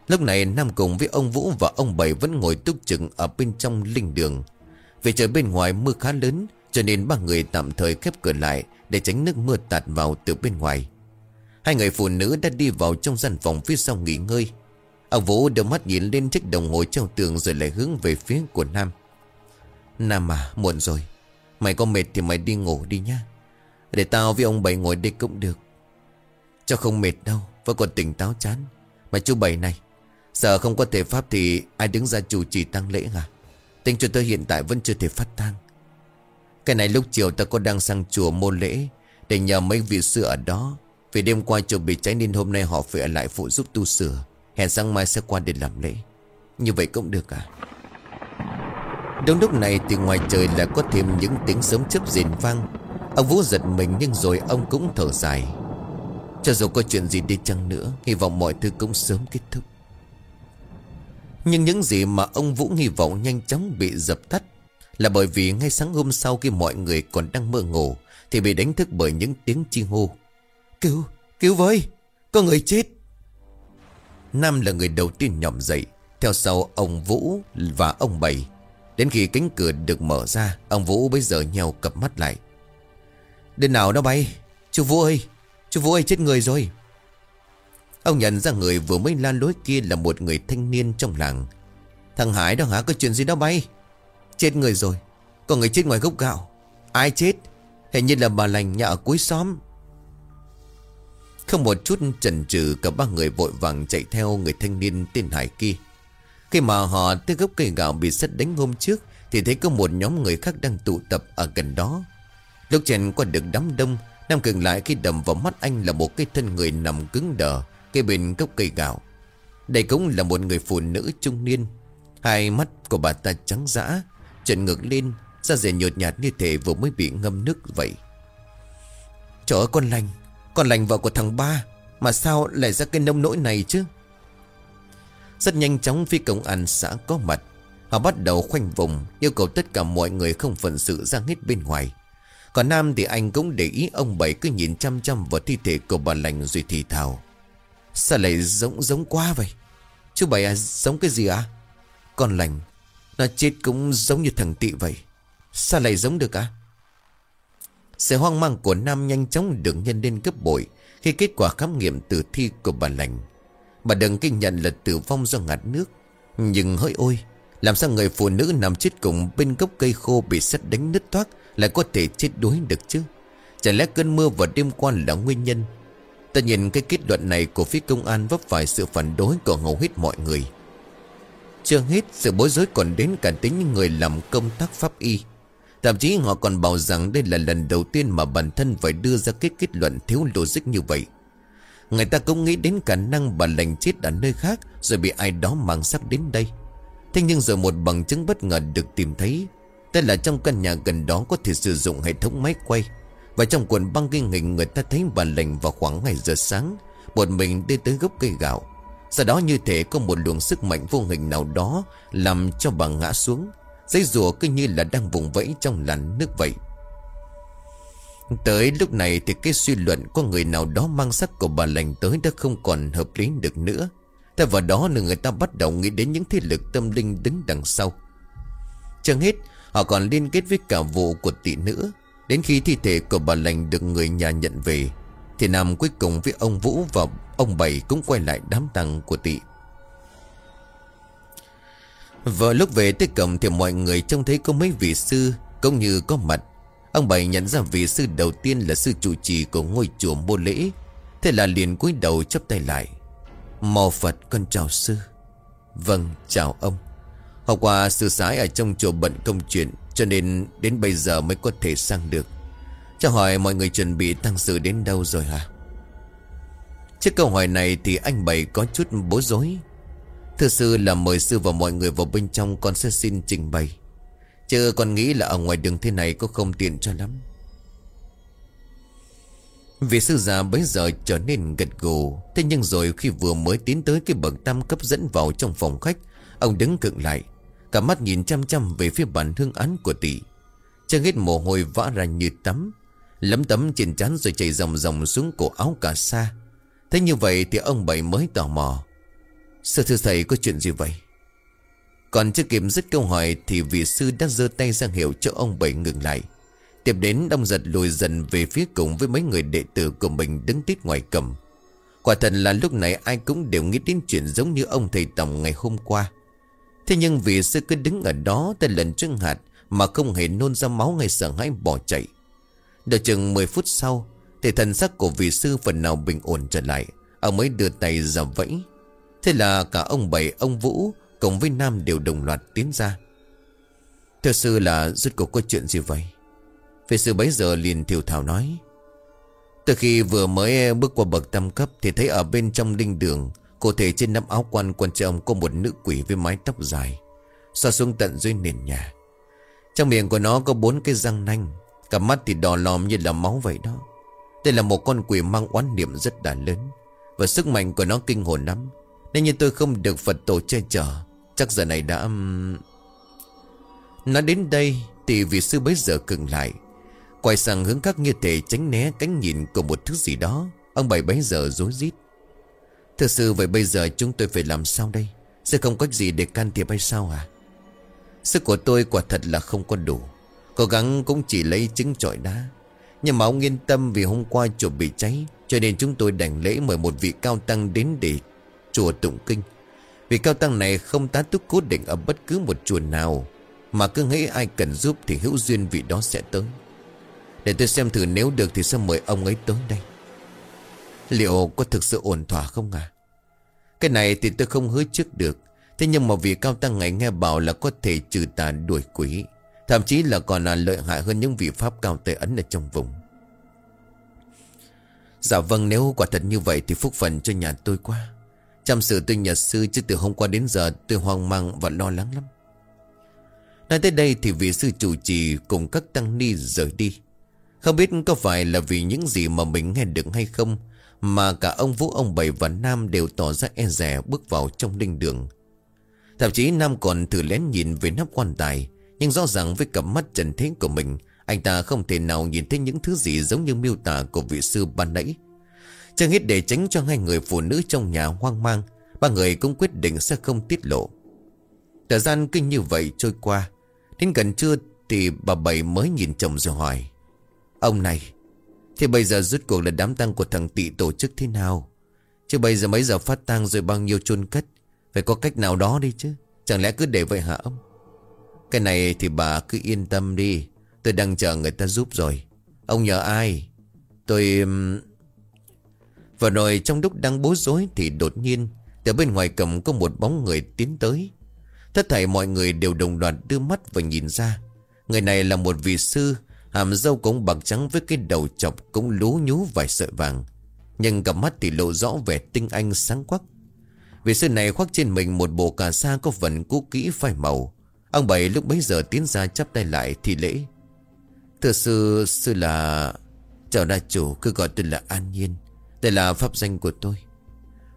Lúc này Nam cùng với ông Vũ và ông Bảy vẫn ngồi túc trực ở bên trong linh đường. Vì trời bên ngoài mưa khá lớn, Cho nên ba người tạm thời khép cửa lại Để tránh nước mưa tạt vào từ bên ngoài. Hai người phụ nữ đã đi vào trong gian phòng phía sau nghỉ ngơi. Ông Vũ đưa mắt nhìn lên chiếc đồng hồ treo tường rồi lại hướng về phía của Nam. Nam à muộn rồi. Mày có mệt thì mày đi ngủ đi nhá. Để tao với ông Bảy ngồi đây cũng được. Cho không mệt đâu, Vẫn còn tỉnh táo chán. Mà chú Bảy này Sợ không có thể pháp thì ai đứng ra chủ trì tăng lễ à Tình cho tôi hiện tại vẫn chưa thể phát tang. Cái này lúc chiều ta có đang sang chùa môn lễ Để nhờ mấy vị sư ở đó. Vì đêm qua chùa bị cháy nên hôm nay họ phải ở lại phụ giúp tu sửa. Hẹn sáng mai sẽ qua để làm lễ. Như vậy cũng được à? Đúng lúc này thì ngoài trời lại có thêm những tiếng sớm chớp rền vang. Ông Vũ giật mình nhưng rồi ông cũng thở dài. Cho dù có chuyện gì đi chăng nữa, Hy vọng mọi thứ cũng sớm kết thúc. Nhưng những gì mà ông Vũ hy vọng nhanh chóng bị dập tắt Là bởi vì ngay sáng hôm sau khi mọi người còn đang mơ ngủ Thì bị đánh thức bởi những tiếng chi hô. Cứu, cứu với, có người chết. Nam là người đầu tiên nhòm dậy Theo sau ông Vũ và ông Bảy. Đến khi cánh cửa được mở ra Ông Vũ bây giờ nhèo cặp mắt lại. Đến nào nó bay? Chú Vũ ơi Chú Vũ ơi chết người rồi. Ông nhận ra người vừa mới lan lối kia Là một người thanh niên trong làng. Thằng Hải đó hả? Có chuyện gì đó bay? Chết người rồi. Có người chết ngoài gốc gạo. Ai chết? Hình như là bà lành nhà ở cuối xóm. Không một chút chần chừ, Cả ba người vội vàng chạy theo Người thanh niên tên Hải kia. Khi mà họ tới gốc cây gạo bị sét đánh hôm trước, Thì thấy có một nhóm người khác đang tụ tập ở gần đó. Lúc chèn qua được đám đông, Nam cường lại khi đầm vào mắt anh là một cái thân người nằm cứng đờ cái bên gốc cây gạo. Đây cũng là một người phụ nữ trung niên. Hai mắt của bà ta trắng dã Trần ngược lên, Da rẻ nhột nhạt như thể vừa mới bị ngâm nước vậy. Trời ơi con lành Con lành vợ của thằng ba, Mà sao lại ra cái nông nỗi này chứ? Rất nhanh chóng phía công an xã có mặt. Họ bắt đầu khoanh vùng, Yêu cầu tất cả mọi người không phận sự ra hết bên ngoài. Còn Nam thì anh cũng để ý ông Bảy cứ nhìn chăm chăm vào thi thể của bà lành rồi thì thào. Sao lại giống giống quá vậy? Chú Bảy à giống cái gì à? Con lành, Nó chết cũng giống như thằng tị vậy. Sao lại giống được à? Sự hoang mang của Nam nhanh chóng được nhân lên gấp bội Khi kết quả khám nghiệm tử thi của bà lành. Bà đừng kinh nhận là tử vong do ngạt nước, Nhưng hỡi ôi, Làm sao người phụ nữ nằm chết cùng bên gốc cây khô bị sét đánh nứt toác Lại có thể chết đuối được chứ? Chẳng lẽ cơn mưa vào đêm qua là nguyên nhân ta nhìn cái kết luận này của phía công an vấp phải sự phản đối của hầu hết mọi người. Chưa hết, sự bối rối còn đến cả tính những người làm công tác pháp y. Thậm chí họ còn bảo rằng đây là lần đầu tiên mà bản thân phải đưa ra cái kết luận thiếu logic như vậy. Người ta cũng nghĩ đến khả năng bà lành chết ở nơi khác Rồi bị ai đó mang sắc đến đây. Thế nhưng rồi một bằng chứng bất ngờ được tìm thấy, tức là trong căn nhà gần đó có thể sử dụng hệ thống máy quay. Và trong cuộn băng ghi hình người ta thấy bà lành vào khoảng ngày giờ sáng Một mình đi tới gốc cây gạo Sau đó như thể có một luồng sức mạnh vô hình nào đó Làm cho bà ngã xuống Dây rùa cứ như là đang vùng vẫy trong làn nước vậy Tới lúc này thì cái suy luận của người nào đó mang sắc của bà lành tới đã không còn hợp lý được nữa. Thay vào đó là người ta bắt đầu nghĩ đến những thế lực tâm linh đứng đằng sau. Chẳng hết, họ còn liên kết với cả vụ của tỷ nữ. Đến khi thi thể của bà lành được người nhà nhận về, thì Nam cuối cùng với ông Vũ và ông Bảy cũng quay lại đám tang của tị. Vừa lúc về tới cổng thì mọi người trông thấy có mấy vị sư cũng như có mặt. Ông Bảy nhận ra vị sư đầu tiên là sư trụ trì của ngôi chùa mô lễ Thế là liền cúi đầu chấp tay lại. Mò Phật con chào sư. Vâng chào ông. Hôm qua sư sái ở trong chùa bận công chuyện cho nên đến bây giờ mới có thể sang được. Cho hỏi mọi người chuẩn bị tăng sự đến đâu rồi hả? Trước câu hỏi này thì anh Bảy có chút bối rối. Thưa sư là mời sư và mọi người vào bên trong con sẽ xin trình bày. Chứ con nghĩ là ở ngoài đường thế này có không tiện cho lắm. Vị sư già bấy giờ trở nên gật gù. Thế nhưng rồi khi vừa mới tiến tới cái bậc tam cấp dẫn vào trong phòng khách, Ông đứng cựng lại. Cả mắt nhìn chăm chăm về phía bản hương án của tỷ. Chân hết mồ hôi vã ra như tắm. Lấm tấm trên trán rồi chảy dòng dòng xuống cổ áo cả xa Thế như vậy thì ông bảy mới tò mò. Sư thưa thầy có chuyện gì vậy? Còn chưa kịp dứt câu hỏi Thì vị sư đã giơ tay ra hiệu cho ông Bảy ngừng lại. Tiếp đến đông giật lùi dần về phía cùng Với mấy người đệ tử của mình đứng tít ngoài cầm. Quả thật là lúc này ai cũng đều nghĩ đến chuyện giống như ông thầy Tổng ngày hôm qua. Thế nhưng vị sư cứ đứng ở đó tên lần trưng hạt Mà không hề nôn ra máu hay sợ hãi bỏ chạy. Đợi chừng 10 phút sau Thì thần sắc của vị sư phần nào bình ổn trở lại. Ông mới đưa tay ra vẫy. Thế là cả ông Bảy, ông Vũ Cùng với Nam đều đồng loạt tiến ra. Thưa sư là rốt cuộc có chuyện gì vậy? Vị sư bấy giờ liền thiểu thảo nói. Từ khi vừa mới bước qua bậc tam cấp Thì thấy ở bên trong linh đường Cụ thể trên nắp áo quan quần trọng Có một nữ quỷ với mái tóc dài Xoa xuống tận dưới nền nhà. Trong miệng của nó có bốn cái răng nanh, Cả mắt thì đỏ lòm như là máu vậy đó. Đây là một con quỷ mang oán niệm rất là lớn, Và sức mạnh của nó kinh hồn lắm. Nên như tôi không được Phật tổ che chở, Chắc giờ này đã... Nó đến đây thì vị sư bấy giờ cừng lại, Quay sang hướng khác như thể tránh né cánh nhìn của một thứ gì đó. Ông bảy bấy giờ dối rít. Thưa sư, vậy bây giờ chúng tôi phải làm sao đây? Sẽ không cách gì để can thiệp hay sao à Sức của tôi quả thật là không có đủ. Cố gắng cũng chỉ lấy trứng trọi đá. Nhưng mà ông yên tâm vì hôm qua chùa bị cháy, Cho nên chúng tôi đành lễ mời một vị cao tăng đến để chùa tụng kinh. Vị cao tăng này không tá túc cố định ở bất cứ một chùa nào, Mà cứ nghĩ ai cần giúp thì hữu duyên vị đó sẽ tới. Để tôi xem thử nếu được thì sẽ mời ông ấy tới đây. Liệu có thực sự ổn thỏa không à Cái này thì tôi không hứa trước được Thế nhưng mà vì cao tăng ngày nghe bảo là có thể trừ tà đuổi quỷ, Thậm chí là còn là lợi hại hơn những vị pháp cao tề ấn ở trong vùng Dạ vâng nếu quả thật như vậy thì phúc phần cho nhà tôi quá Chăm sự tôi nhà sư chứ từ hôm qua đến giờ tôi hoang mang và lo lắng lắm. Nói tới đây thì vị sư chủ trì cùng các tăng ni rời đi. Không biết có phải là vì những gì mà mình nghe được hay không mà cả ông Vũ, ông Bảy và Nam đều tỏ ra e rè bước vào trong linh đường. Thậm chí Nam còn thử lén nhìn về nắp quan tài, nhưng rõ ràng với cặp mắt trần thế của mình, anh ta không thể nào nhìn thấy những thứ gì giống như miêu tả của vị sư ban nãy. Chẳng hết để tránh cho hai người phụ nữ trong nhà hoang mang, Ba người cũng quyết định sẽ không tiết lộ Thời gian kinh như vậy trôi qua, Đến gần trưa thì bà Bảy mới nhìn chồng rồi hỏi, Ông này thì bây giờ rút cuộc là đám tang của thằng tị tổ chức thế nào? Chứ bây giờ mấy giờ phát tang rồi bao nhiêu chôn cất? Phải có cách nào đó đi chứ. Chẳng lẽ cứ để vậy hả ông? Cái này thì bà cứ yên tâm đi. Tôi đang chờ người ta giúp rồi. Ông nhờ ai? Tôi... Và rồi trong lúc đang bối rối Thì đột nhiên, Từ bên ngoài cầm có một bóng người tiến tới. Tất thảy mọi người đều đồng loạt đưa mắt và nhìn ra. Người này là một vị sư Hàm dâu cũng bạc trắng với cái đầu chọc cũng lú nhú vài sợi vàng. Nhưng gặp mắt thì lộ rõ vẻ tinh anh sáng quắc. Vị sư này khoác trên mình một bộ cà sa có phần cũ kỹ phai màu. Ông Bảy lúc bấy giờ tiến ra chắp tay lại thì lễ. Thưa sư, sư là... Chào đại chủ, cứ gọi tôi là An Nhiên. Đây là pháp danh của tôi.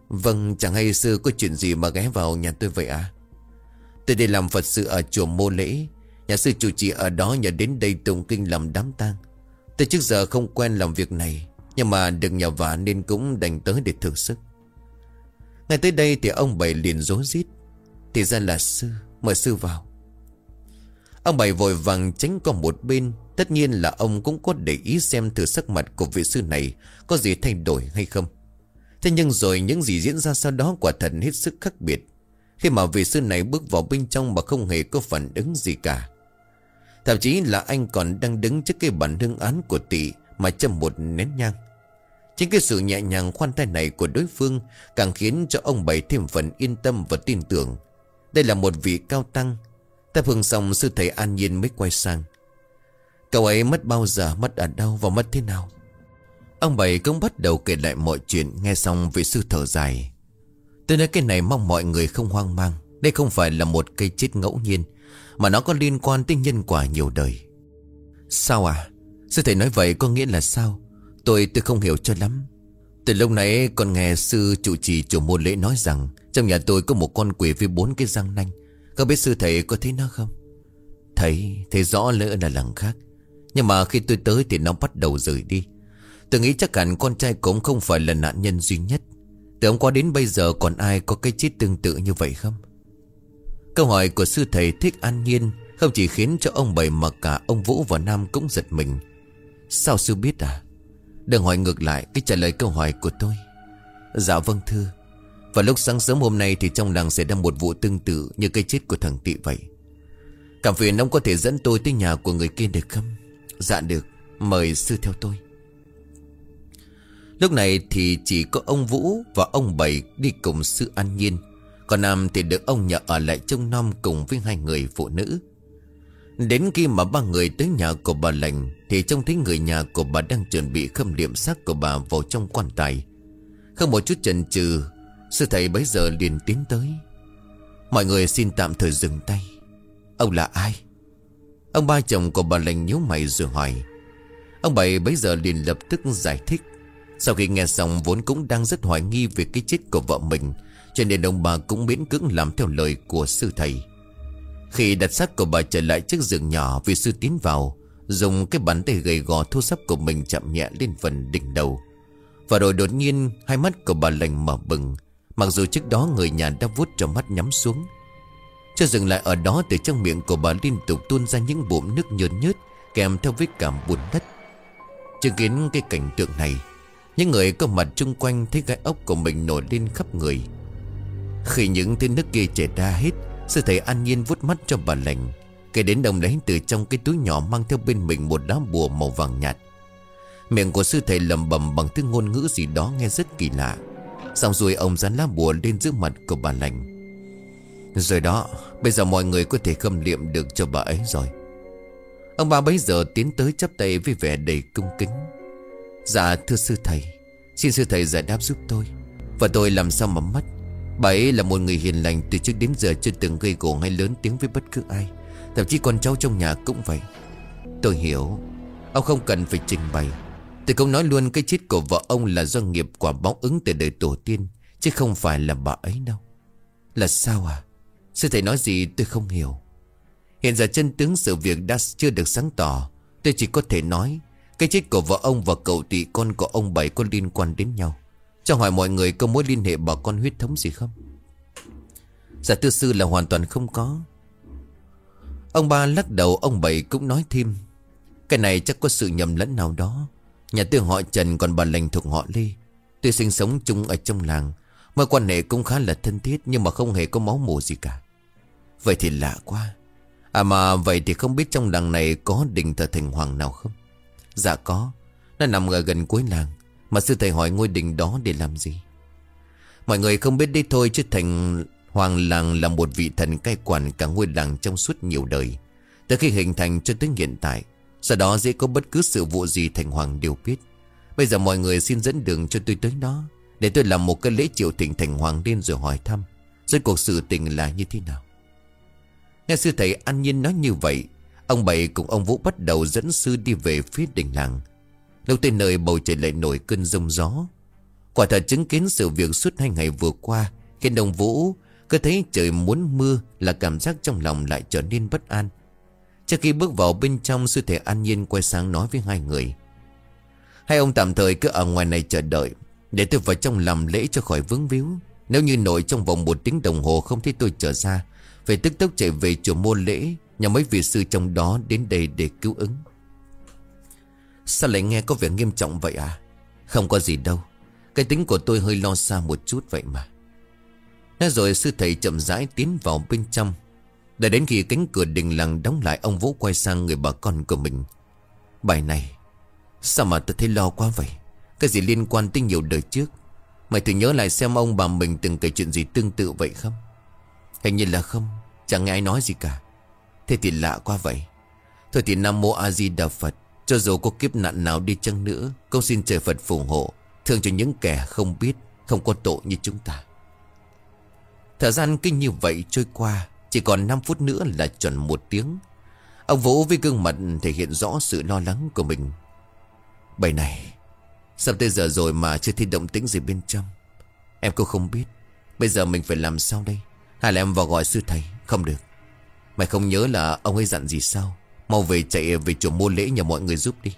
Vâng, chẳng hay sư có chuyện gì mà ghé vào nhà tôi vậy à? Tôi đi làm Phật sự ở chùa Mô Lễ. Nhà sư chủ trì ở đó nhờ đến đây tụng kinh làm đám tang. Tôi trước giờ không quen làm việc này, Nhưng mà được nhờ vả nên cũng đành tới để thử sức. Ngay tới đây thì ông Bảy liền rối rít. Thì ra là sư, Mời sư vào. Ông Bảy vội vàng tránh qua một bên. Tất nhiên là ông cũng có để ý xem thử sắc mặt của vị sư này Có gì thay đổi hay không. Thế nhưng rồi những gì diễn ra sau đó quả thật hết sức khác biệt. Khi mà vị sư này bước vào bên trong mà không hề có phản ứng gì cả Thậm chí là anh còn đang đứng trước cái bản hương án của tỷ Mà châm một nén nhang. Chính cái sự nhẹ nhàng khoan tay này của đối phương Càng khiến cho ông Bảy thêm phần yên tâm và tin tưởng. Đây là một vị cao tăng. Ta phương xong sư thầy an nhiên mới quay sang. Cậu ấy mất bao giờ, Mất ở đâu và mất thế nào? Ông Bảy cũng bắt đầu kể lại mọi chuyện, Nghe xong vị sư thở dài. Tôi nói cái này mong mọi người không hoang mang. Đây không phải là một cây chết ngẫu nhiên. Mà nó có liên quan tới nhân quả nhiều đời. Sao à? Sư thầy nói vậy có nghĩa là sao? Tôi tôi không hiểu cho lắm. Từ lúc nãy còn nghe sư chủ trì chủ môn lễ nói rằng Trong nhà tôi có một con quỷ với bốn cái răng nanh. Có biết sư thầy có thấy nó không? Thấy Thấy rõ lỡ là lần khác. Nhưng mà khi tôi tới thì nó bắt đầu rời đi. Tôi nghĩ chắc hẳn con trai cũng không phải là nạn nhân duy nhất. Từ hôm qua đến bây giờ còn ai có cái chết tương tự như vậy không? Câu hỏi của sư thầy Thích An Nhiên Không chỉ khiến cho ông Bảy mà cả ông Vũ và Nam cũng giật mình. Sao sư biết à? Đừng hỏi ngược lại, cái trả lời câu hỏi của tôi. Dạ vâng thưa. Và lúc sáng sớm hôm nay thì trong làng xảy ra một vụ tương tự như cái chết của thằng Tị vậy. Cảm phiền ông có thể dẫn tôi tới nhà của người kia được không? Dạ được, Mời sư theo tôi. Lúc này thì chỉ có ông Vũ và ông Bảy đi cùng sư an nhiên. Còn Nam thì được ông nhờ ở lại trông nom cùng với hai người phụ nữ. Đến khi mà ba người tới nhà của bà lành, Thì trông thấy người nhà của bà đang chuẩn bị khâm liệm xác của bà vào trong quan tài. Không một chút chần chừ, Sư thầy bấy giờ liền tiến tới. Mọi người xin tạm thời dừng tay. Ông là ai? Ông ba chồng của bà lành nhíu mày rồi hỏi. Ông bảy bấy giờ liền lập tức giải thích. Sau khi nghe xong vốn cũng đang rất hoài nghi về cái chết của vợ mình cho nên ông bà cũng miễn cưỡng làm theo lời của sư thầy. Khi đặt xác của bà trở lại chiếc giường nhỏ Vì sư tiến vào, Dùng cái bàn tay gầy gò thu sắp của mình chạm nhẹ lên phần đỉnh đầu. Và rồi đột nhiên, hai mắt của bà lành mở bừng, Mặc dù trước đó người nhà đã vuốt cho mắt nhắm xuống. Cho dừng lại ở đó từ trong miệng của bà liên tục tuôn ra những bụng nước nhơn nhớt, Kèm theo vết cảm buồn đất. Chứng kiến cái cảnh tượng này, Những người có mặt chung quanh thấy gai ốc của mình nổi lên khắp người. Khi những tiếng nước kia chảy ra hết, Sư thầy an nhiên vuốt mắt cho bà lành. Kể đến đồng lấy từ trong cái túi nhỏ mang theo bên mình một đá bùa màu vàng nhạt. Miệng của sư thầy lầm bầm bằng thứ ngôn ngữ gì đó nghe rất kỳ lạ. Xong rồi ông dán lá bùa lên trước mặt của bà lành. Rồi đó, Bây giờ mọi người có thể khâm liệm được cho bà ấy rồi. Ông bà bấy giờ tiến tới chắp tay với vẻ đầy cung kính. Dạ thưa sư thầy. Xin sư thầy giải đáp giúp tôi. Và tôi làm sao mà mất? Bà ấy là một người hiền lành Từ trước đến giờ chưa từng gây gổ hay lớn tiếng với bất cứ ai. Thậm chí con cháu trong nhà cũng vậy. Tôi hiểu. Ông không cần phải trình bày. Tôi cũng nói luôn cái chết của vợ ông là do nghiệp quả báo ứng từ đời tổ tiên, Chứ không phải là bà ấy đâu. Là sao à? Sư thầy nói gì tôi không hiểu. Hiện giờ chân tướng sự việc đã chưa được sáng tỏ. Tôi chỉ có thể nói, Cái chết của vợ ông và cậu tỷ con của ông Bảy có liên quan đến nhau. Cho hỏi mọi người có mối liên hệ bà con huyết thống gì không? Dạ tư sư là hoàn toàn không có. Ông ba lắc đầu, ông Bảy cũng nói thêm. Cái này chắc có sự nhầm lẫn nào đó. Nhà tư họ Trần còn bà lành thuộc họ Lê. Tôi sinh sống chung ở trong làng Mọi quan hệ cũng khá là thân thiết Nhưng mà không hề có máu mù gì cả. Vậy thì lạ quá. À mà vậy thì không biết trong làng này Có đình thờ thành hoàng nào không? Dạ có. Nó nằm ở gần cuối làng. Mà sư thầy hỏi ngôi đình đó để làm gì? Mọi người không biết đi thôi, chứ thành Hoàng làng là một vị thần cai quản cả ngôi làng trong suốt nhiều đời. Từ khi hình thành cho tới hiện tại, Sau đó dễ có bất cứ sự vụ gì thành hoàng đều biết. Bây giờ mọi người xin dẫn đường cho tôi tới đó, Để tôi làm một cái lễ triệu thỉnh thành hoàng lên rồi hỏi thăm Rốt cuộc sự tình là như thế nào. Nghe sư thầy an nhiên nói như vậy, Ông Bảy cùng ông Vũ bắt đầu dẫn sư đi về phía đỉnh làng. Lúc tới nơi bầu trời lại nổi cơn rông gió. Quả thật chứng kiến sự việc suốt hai ngày vừa qua, Khiến đồng Vũ cứ thấy trời muốn mưa là cảm giác trong lòng lại trở nên bất an. Trước khi bước vào bên trong, sư thể an nhiên quay sang nói với hai người. Hai ông tạm thời cứ ở ngoài này chờ đợi, Để tôi vào trong làm lễ cho khỏi vướng víu. Nếu như nội trong vòng một tiếng đồng hồ không thấy tôi trở ra, Phải tức tốc chạy về chùa môn lễ Nhà mấy vị sư trong đó đến đây để cứu ứng. Sao lại nghe có vẻ nghiêm trọng vậy à? Không có gì đâu. Cái tính của tôi hơi lo xa một chút vậy mà. Nói rồi sư thầy chậm rãi tiến vào bên trong. Để đến khi cánh cửa đình làng đóng lại, Ông Vũ quay sang người bà con của mình. Bài này, Sao mà tôi thấy lo quá vậy? Cái gì liên quan tới nhiều đời trước? Mày thử nhớ lại xem ông bà mình từng kể chuyện gì tương tự vậy không? Hình như là không, Chẳng nghe ai nói gì cả. Thế thì lạ quá vậy. Thôi thì Nam Mô A Di Đà Phật. Cho dù có kiếp nạn nào đi chăng nữa Con xin trời Phật phù hộ Thương cho những kẻ không biết, Không có tội như chúng ta. Thời gian kinh như vậy trôi qua, Chỉ còn 5 phút nữa là chuẩn một tiếng. Ông Vũ với gương mặt thể hiện rõ sự lo lắng của mình. Bảy này, Sắp tới giờ rồi mà chưa thấy động tĩnh gì bên trong. Em cũng không biết, Bây giờ mình phải làm sao đây? Hay là em vào gọi sư thầy? Không được. Mày không nhớ là ông ấy dặn gì sao? Mau về chạy về chùa mua lễ nhờ mọi người giúp đi.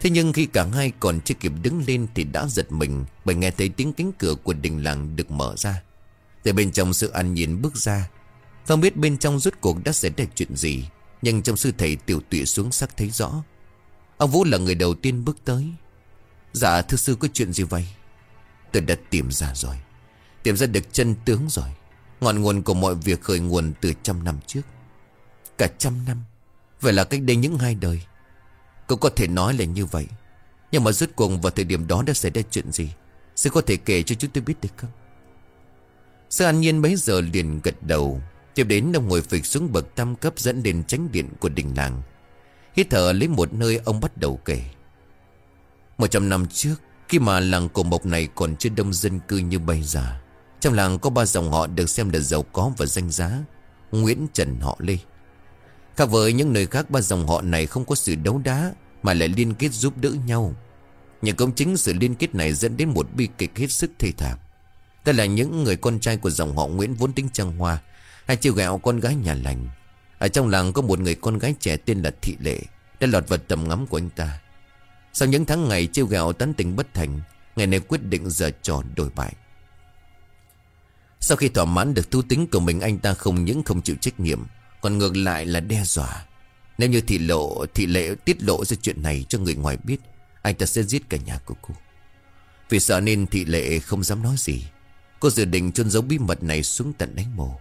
Thế nhưng khi cả hai còn chưa kịp đứng lên Thì đã giật mình Bởi nghe thấy tiếng cánh cửa của đình làng được mở ra. Từ bên trong sự an nhìn bước ra, Không biết bên trong rốt cuộc đã xảy ra chuyện gì, Nhưng trong sư thầy tiểu tụy xuống sắc thấy rõ. Ông Vũ là người đầu tiên bước tới. Dạ thưa sư, có chuyện gì vậy? Tôi đã tìm ra rồi, Tìm ra được chân tướng rồi. Ngọn nguồn của mọi việc khởi nguồn từ trăm năm trước. Cả trăm năm. Vậy là cách đây những hai đời, Cũng có thể nói là như vậy. Nhưng mà rốt cuộc vào thời điểm đó đã xảy ra chuyện gì? Sư có thể kể cho chúng tôi biết được không? Sư an nhiên bấy giờ liền gật đầu, Tiếp đến ông ngồi phịch xuống bậc tam cấp dẫn đến tránh điện của đình làng. Hít thở lấy một nơi ông bắt đầu kể. Một trăm năm trước, Khi mà làng cổ mộc này còn chưa đông dân cư như bây giờ, Trong làng có ba dòng họ được xem là giàu có và danh giá. Nguyễn Trần họ Lê. Khác với những nơi khác, ba dòng họ này không có sự đấu đá, Mà lại liên kết giúp đỡ nhau. Nhưng công chính sự liên kết này dẫn đến một bi kịch hết sức thê thảm. Đó là những người con trai của dòng họ Nguyễn vốn tính trăng hoa, Hay chiều gạo con gái nhà lành. Ở trong làng có một người con gái trẻ tên là Thị Lệ, Đã lọt vật tầm ngắm của anh ta. Sau những tháng ngày chiêu gạo tán tình bất thành Ngày này quyết định giờ trò đổi bại. Sau khi thỏa mãn được thu tính của mình, Anh ta không những không chịu trách nhiệm còn ngược lại là đe dọa. Nếu như thị lộ, Thị lệ tiết lộ ra chuyện này cho người ngoài biết, Anh ta sẽ giết cả nhà của cô. Vì sợ nên thị lệ không dám nói gì. Cô dự định chôn giấu bí mật này xuống tận đánh mồ.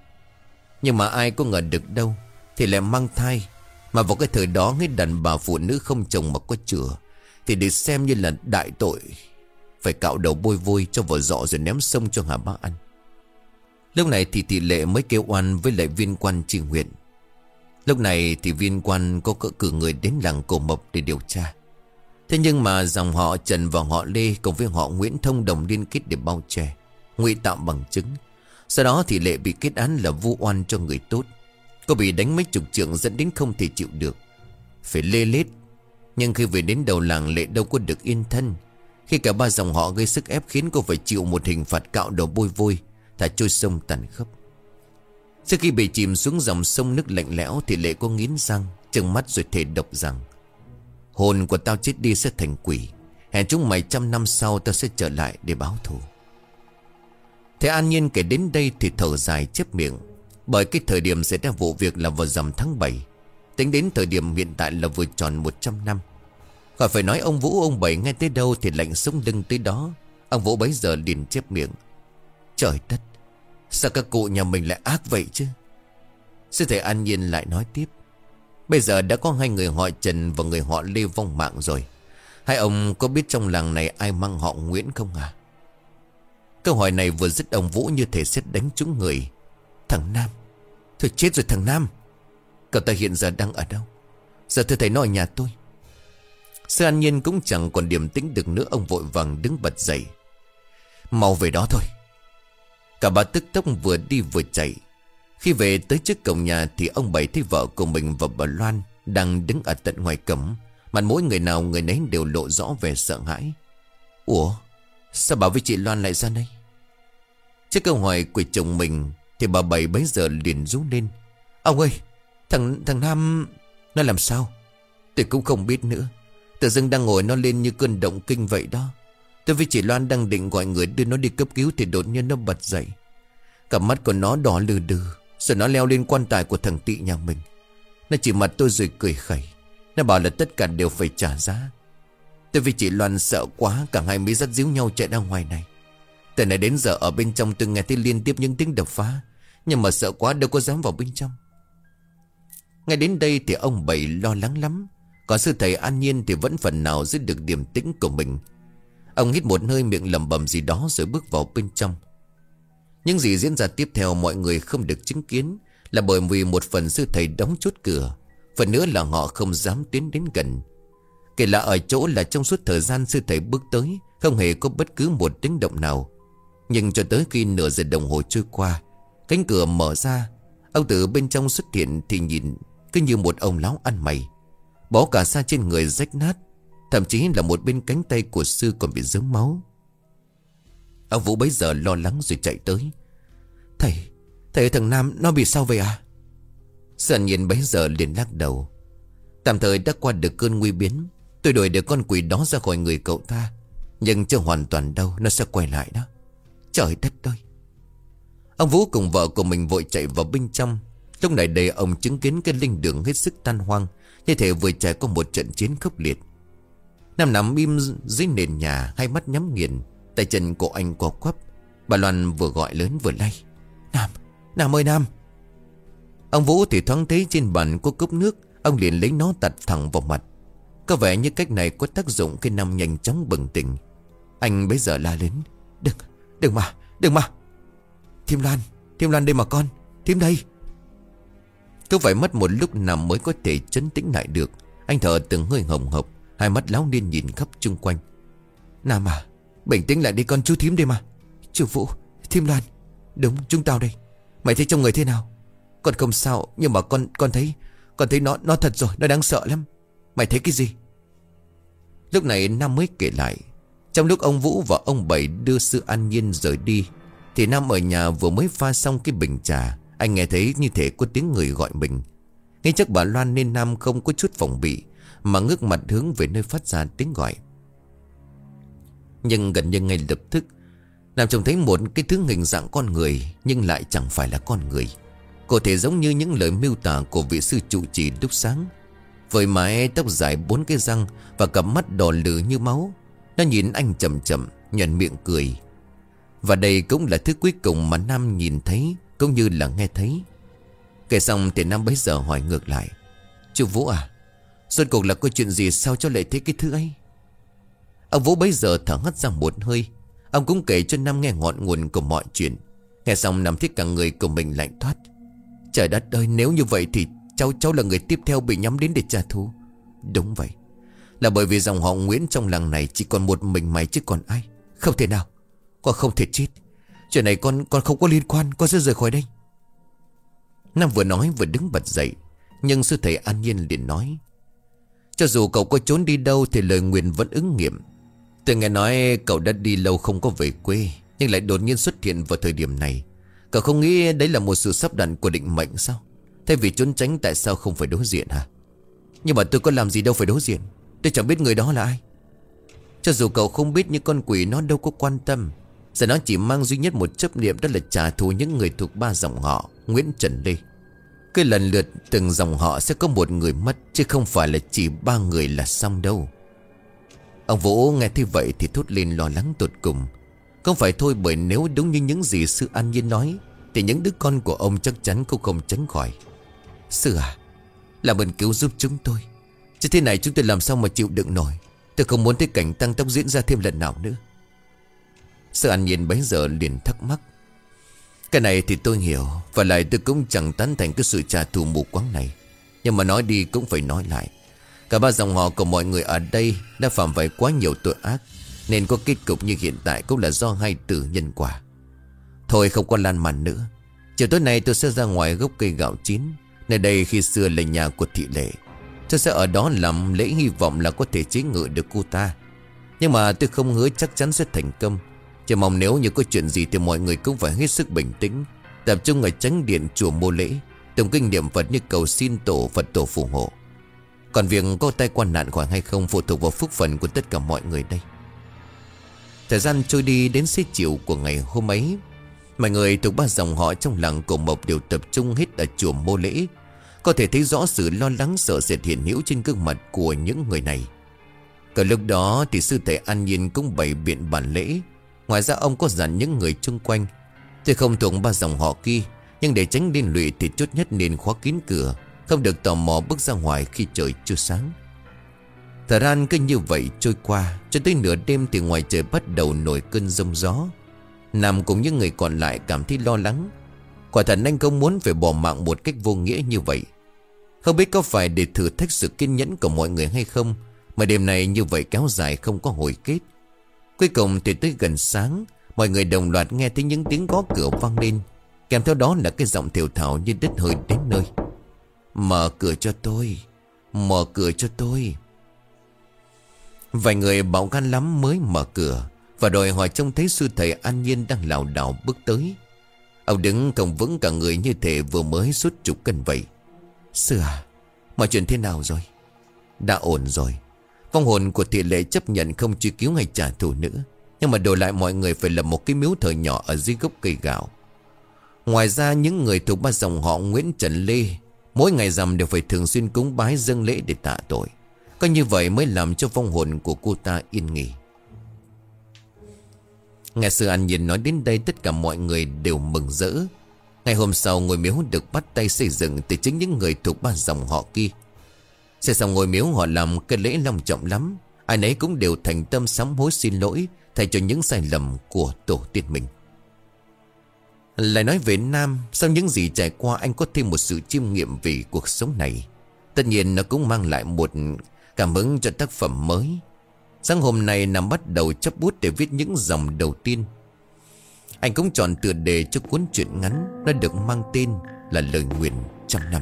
Nhưng mà ai có ngờ được đâu, Thì lại mang thai. Mà vào cái thời đó người đàn bà phụ nữ không chồng mà có chữa, Thì được xem như là đại tội. Phải cạo đầu bôi vôi cho vào dọ rồi ném sông cho Hà Bá ăn Lúc này thì tỷ lệ mới kêu oan với lại viên quan tri huyện. Lúc này thì viên quan có cỡ cử người đến làng cổ mộc để điều tra. Thế nhưng mà dòng họ Trần và họ Lê cùng với họ Nguyễn thông đồng liên kết để bao che, ngụy tạo bằng chứng. Sau đó thì Lệ bị kết án là vu oan cho người tốt. Cô bị đánh mấy chục trượng dẫn đến không thể chịu được. Phải lê lết. Nhưng khi về đến đầu làng, Lệ đâu có được yên thân. Khi cả ba dòng họ gây sức ép khiến cô phải chịu một hình phạt cạo đầu bôi vôi, Thả trôi sông tàn khốc. Trước khi bị chìm xuống dòng sông nước lạnh lẽo Thì lệ có nghiến răng, Trừng mắt rồi thề độc rằng, Hồn của tao chết đi sẽ thành quỷ. Hẹn chúng mày trăm năm sau tao sẽ trở lại để báo thù. Thế an nhiên kể đến đây thì thở dài chép miệng, Bởi cái thời điểm xảy ra vụ việc là vào rằm tháng 7 Tính đến thời điểm hiện tại là vừa tròn 100 năm. Khỏi phải nói ông Vũ, ông Bảy nghe tới đâu thì lạnh sống lưng tới đó. Ông Vũ bấy giờ liền chép miệng, Trời đất Sao các cụ nhà mình lại ác vậy chứ? Sư thầy an nhiên lại nói tiếp. Bây giờ đã có hai người họ Trần và người họ Lê vong mạng rồi. Hai ông có biết trong làng này ai mang họ Nguyễn không à Câu hỏi này vừa dứt ông Vũ như thể xét đánh trúng người. Thằng Nam. Thôi chết rồi thằng Nam. Cậu ta hiện giờ đang ở đâu? Giờ thưa thầy nói ở nhà tôi. Sư An Nhiên cũng chẳng còn điểm tĩnh được nữa, Ông vội vàng đứng bật dậy. Mau về đó thôi. Cả bà tức tốc vừa đi vừa chạy. Khi về tới trước cổng nhà Thì ông Bảy thấy vợ của mình và bà Loan Đang đứng ở tận ngoài cổng. Mặt mỗi người nào người nấy đều lộ rõ vẻ sợ hãi. Ủa, Sao bà với chị Loan lại ra đây? Trước câu hỏi của chồng mình Thì bà Bảy bấy giờ liền rú lên. Ông ơi, Thằng thằng Nam, Nó làm sao? Tôi cũng không biết nữa. Tự dưng đang ngồi nó lên như cơn động kinh vậy đó. Tôi với chị Loan đang định gọi người đưa nó đi cấp cứu Thì đột nhiên nó bật dậy. Cả mắt của nó đỏ lừ đừ, Rồi nó leo lên quan tài của thằng tị nhà mình. Nó chỉ mặt tôi rồi cười khẩy. Nó bảo là tất cả đều phải trả giá. Tôi với chị Loan sợ quá, Cả hai mới dắt díu nhau chạy ra ngoài này. Từ này đến giờ ở bên trong tôi nghe thấy liên tiếp những tiếng đập phá, Nhưng mà sợ quá đâu có dám vào bên trong. Ngay đến đây thì ông Bảy lo lắng lắm. Còn sư thầy an nhiên thì vẫn phần nào giữ được điểm tĩnh của mình. Ông hít một hơi miệng lẩm bẩm gì đó rồi bước vào bên trong. Những gì diễn ra tiếp theo mọi người không được chứng kiến Là bởi vì một phần sư thầy đóng chốt cửa, Phần nữa là họ không dám tiến đến gần. Kể là ở chỗ là trong suốt thời gian sư thầy bước tới, Không hề có bất cứ một tiếng động nào. Nhưng cho tới khi nửa giờ đồng hồ trôi qua, Cánh cửa mở ra, Ông từ bên trong xuất hiện thì nhìn Cứ như một ông lão ăn mày. Bó cả xa trên người rách nát Thậm chí là một bên cánh tay của sư còn bị dớm máu. Ông Vũ bấy giờ lo lắng rồi chạy tới. Thầy Thầy thằng Nam, nó bị sao vậy à Sợ nhìn bấy giờ liền lắc đầu. Tạm thời đã qua được cơn nguy biến, Tôi đuổi được con quỷ đó ra khỏi người cậu ta, Nhưng chưa hoàn toàn đâu, Nó sẽ quay lại đó. Trời đất ơi! Ông Vũ cùng vợ của mình vội chạy vào bên trong. Lúc này đây ông chứng kiến cái linh đường hết sức tan hoang, Như thể vừa trải qua một trận chiến khốc liệt. Nam nằm im dưới nền nhà Hai mắt nhắm nghiền Tay chân của anh co quắp. Bà Loan vừa gọi lớn vừa lay. Nam, Nam ơi Nam. Ông Vũ thì thoáng thấy trên bàn có cốc nước Ông liền lấy nó tạt thẳng vào mặt. Có vẻ như cách này có tác dụng Khi Nam nhanh chóng bừng tỉnh. Anh bây giờ la lớn Đừng, đừng mà, đừng mà. Thiêm Loan, Thiêm Loan đây mà con Thiêm đây. Cứ phải mất một lúc nằm mới có thể chấn tĩnh lại được. Anh thở từng hơi hồng hộc. Hai mắt láo niên nhìn khắp chung quanh. Nam à Bình tĩnh lại đi con chú thím đây mà. Chú Vũ thím loan, Đúng chúng tao đây. Mày thấy trong người thế nào? Con không sao Nhưng mà con con thấy Con thấy nó nó thật rồi Nó đáng sợ lắm. Mày thấy cái gì? Lúc này Nam mới kể lại. Trong lúc ông Vũ và ông Bảy đưa sư an nhiên rời đi Thì Nam ở nhà vừa mới pha xong cái bình trà. Anh nghe thấy như thể có tiếng người gọi mình. Nghe chắc bà Loan nên Nam không có chút phòng bị mà ngước mặt hướng về nơi phát ra tiếng gọi. Nhưng gần như ngay lập tức Nam trông thấy một cái thứ hình dạng con người, Nhưng lại chẳng phải là con người. Có thể giống như những lời miêu tả Của vị sư trụ trì lúc sáng. Với mái tóc dài bốn cái răng Và cặp mắt đỏ lửa như máu, Nó nhìn anh chậm chậm Nhận miệng cười. Và đây cũng là thứ cuối cùng mà Nam nhìn thấy, Cũng như là nghe thấy. Kể xong thì Nam bấy giờ hỏi ngược lại. Chú Vũ à Rốt cuộc là có chuyện gì sao cho lại thế cái thứ ấy? Ông Vũ bấy giờ thở hắt ra một hơi. Ông cũng kể cho Nam nghe ngọn nguồn của mọi chuyện. Nghe xong Nam thích cả người của mình lạnh thoát. Trời đất ơi, nếu như vậy thì Cháu cháu là người tiếp theo bị nhắm đến để trả thù. Đúng vậy. Là bởi vì dòng họ Nguyễn trong làng này Chỉ còn một mình mày chứ còn ai? Không thể nào. Con không thể chết. Chuyện này con con không có liên quan, Con sẽ rời khỏi đây. Nam vừa nói vừa đứng bật dậy. Nhưng sư thầy an nhiên liền nói cho dù cậu có trốn đi đâu Thì lời nguyện vẫn ứng nghiệm. Tôi nghe nói cậu đã đi lâu không có về quê, Nhưng lại đột nhiên xuất hiện vào thời điểm này. Cậu không nghĩ đấy là một sự sắp đặt của định mệnh sao? Thay vì trốn tránh tại sao không phải đối diện hả? Nhưng mà tôi có làm gì đâu phải đối diện. Tôi chẳng biết người đó là ai. Cho dù cậu không biết những con quỷ nó đâu có quan tâm, Giờ nó chỉ mang duy nhất một chấp niệm Đó là trả thù những người thuộc ba dòng họ, Nguyễn Trần Lê cứ lần lượt từng dòng họ sẽ có một người mất, Chứ không phải là chỉ ba người là xong đâu. Ông Vũ nghe thế vậy thì thốt lên lo lắng tột cùng. Không phải thôi, bởi nếu đúng như những gì sư An Nhiên nói, Thì những đứa con của ông chắc chắn cũng không tránh khỏi. Sư à Làm ơn cứu giúp chúng tôi. Chứ thế này chúng tôi làm sao mà chịu đựng nổi? Tôi không muốn thấy cảnh tăng tốc diễn ra thêm lần nào nữa. Sư An Nhiên bấy giờ liền thắc mắc. Cái này thì tôi hiểu, Và lại tôi cũng chẳng tán thành cái sự trả thù mù quáng này. Nhưng mà nói đi cũng phải nói lại. Cả ba dòng họ của mọi người ở đây Đã phạm phải quá nhiều tội ác, Nên có kết cục như hiện tại Cũng là do hai từ nhân quả. Thôi không có lan màn nữa. Chiều tối nay tôi sẽ ra ngoài gốc cây gạo chín, Nơi đây khi xưa là nhà của thị lệ. Tôi sẽ ở đó làm lễ hy vọng là có thể chế ngự được cô ta. Nhưng mà tôi không hứa chắc chắn sẽ thành công. Chỉ mong nếu như có chuyện gì Thì mọi người cũng phải hết sức bình tĩnh. Tập trung ở tránh điện chùa mô lễ Tổng kinh niệm Phật như cầu xin tổ Phật tổ phù hộ. Còn việc có tay quan nạn khỏi hay không Phụ thuộc vào phúc phần của tất cả mọi người đây. Thời gian trôi đi đến xế chiều của ngày hôm ấy, Mọi người thuộc ba dòng họ trong làng cổ mộc đều tập trung hết ở chùa mô lễ. Có thể thấy rõ sự lo lắng, sợ sệt hiện hữu trên gương mặt của những người này. Cả lúc đó thì sư thầy an nhiên cũng bày biện bản lễ. Ngoài ra ông có dặn những người chung quanh. Tuy không thuộc ba dòng họ kia, Nhưng để tránh liên lụy thì chốt nhất nên khóa kín cửa, Không được tò mò bước ra ngoài khi trời chưa sáng. Thời gian cứ như vậy trôi qua, Cho tới nửa đêm thì ngoài trời bắt đầu nổi cơn rông gió. Nam cùng những người còn lại cảm thấy lo lắng. Quả thật anh không muốn phải bỏ mạng một cách vô nghĩa như vậy. Không biết có phải để thử thách sự kiên nhẫn của mọi người hay không, Mà đêm này như vậy kéo dài không có hồi kết. Cuối cùng thì tới gần sáng, Mọi người đồng loạt nghe thấy những tiếng gõ cửa vang lên. Kèm theo đó là cái giọng thiểu thảo như đất hơi đến nơi. Mở cửa cho tôi, Mở cửa cho tôi. Vài người bảo gan lắm mới mở cửa, và đòi hỏi trông thấy sư thầy an nhiên đang lảo đảo bước tới. Ông đứng cổng vững cả người như thể vừa mới suốt chục cân vậy. Sư à Mọi chuyện thế nào rồi? Đã ổn rồi. Vong hồn của thị lệ chấp nhận không truy cứu hay trả thù nữa Nhưng mà đổi lại mọi người phải lập một cái miếu thờ nhỏ ở dưới gốc cây gạo. Ngoài ra, những người thuộc ba dòng họ Nguyễn Trần Lê, Mỗi ngày rằm đều phải thường xuyên cúng bái dâng lễ để tạ tội. Có như vậy mới làm cho vong hồn của cô ta yên nghỉ. Nghe sư an nhìn nói đến đây, tất cả mọi người đều mừng rỡ. Ngày hôm sau, ngôi miếu được bắt tay xây dựng từ chính những người thuộc ba dòng họ kia. Sẽ xong ngồi miếu họ làm cái lễ long trọng lắm. Ai nấy cũng đều thành tâm sám hối xin lỗi Thay cho những sai lầm của tổ tiên mình. Lại nói về Nam, Sau những gì trải qua anh có thêm một sự chiêm nghiệm về cuộc sống này. Tất nhiên nó cũng mang lại một cảm hứng cho tác phẩm mới. Sáng hôm nay nằm bắt đầu chấp bút để viết những dòng đầu tiên. Anh cũng chọn tựa đề cho cuốn truyện ngắn, Nó được mang tên là lời nguyện trăm năm.